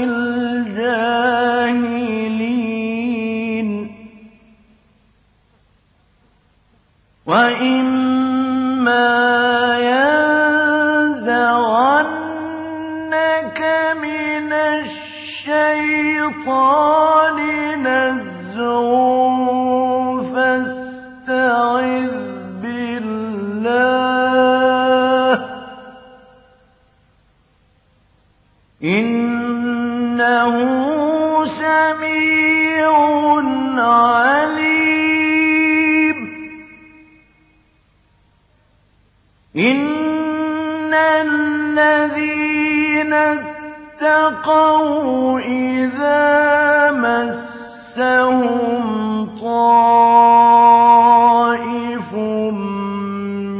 وَإِمَّا يَنزَغَنَّكَ مِنَ الشَّيْطَانِ إِنَّ الَّذِينَ اتَّقَوْا إِذَا مَسَّهُمْ طَائِفٌ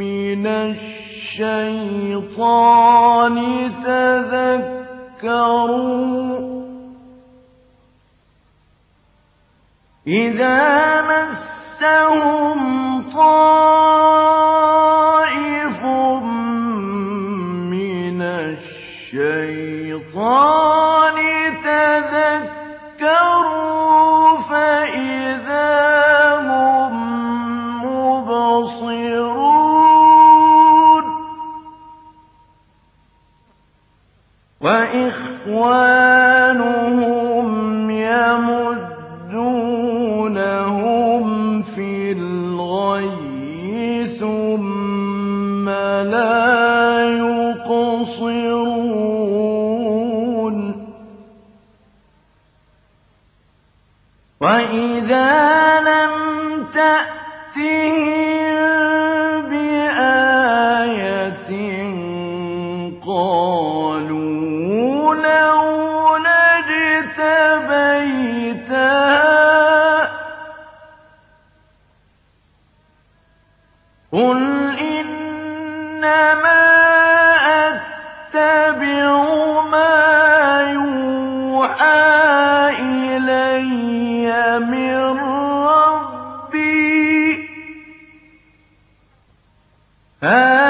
مِّنَ الشَّيْطَانِ تَذَكَّرُوا فَإِذَا هُم مُّبْصِرُونَ. وَإِخْوَانُهُمْ يَمُدُّونَهُمْ وَإِذَا لَمْ تَأْتِهِم بِآيَةٍ قَالُوا لَوْلَا اجْتَبَيْتَهَا ۚ قُلْ إِنَّمَا هَٰذَا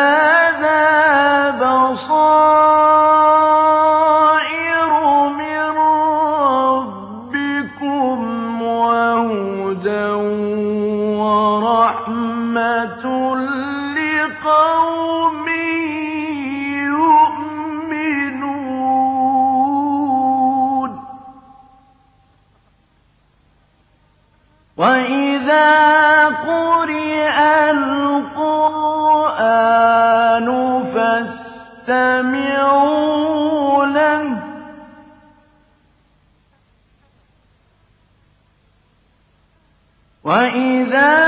وَأَنصِتُوا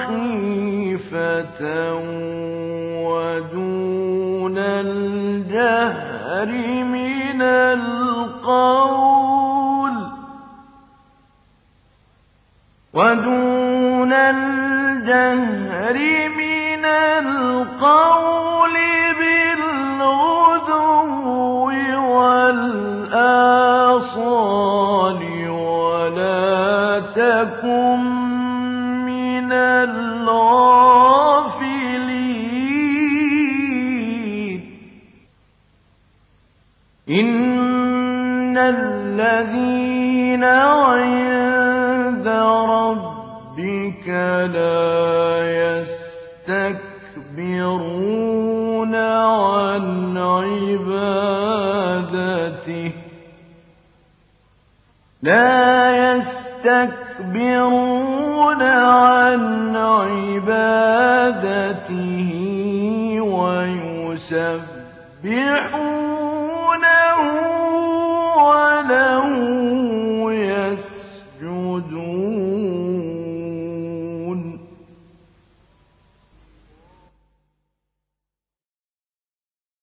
وَخِيفَةً وَدُونَ الْجَهْرِ مِنَ الْقَوْلِ وَلَا تَكُن مِّنَ الْغَافِلِينَ إِنَّ الَّذِينَ عِندَ رَبِّكَ لَا يَسْتَكْبِرُونَ عَنْ عِبَادَتِهِ وَيُسَبِّحُونَهُ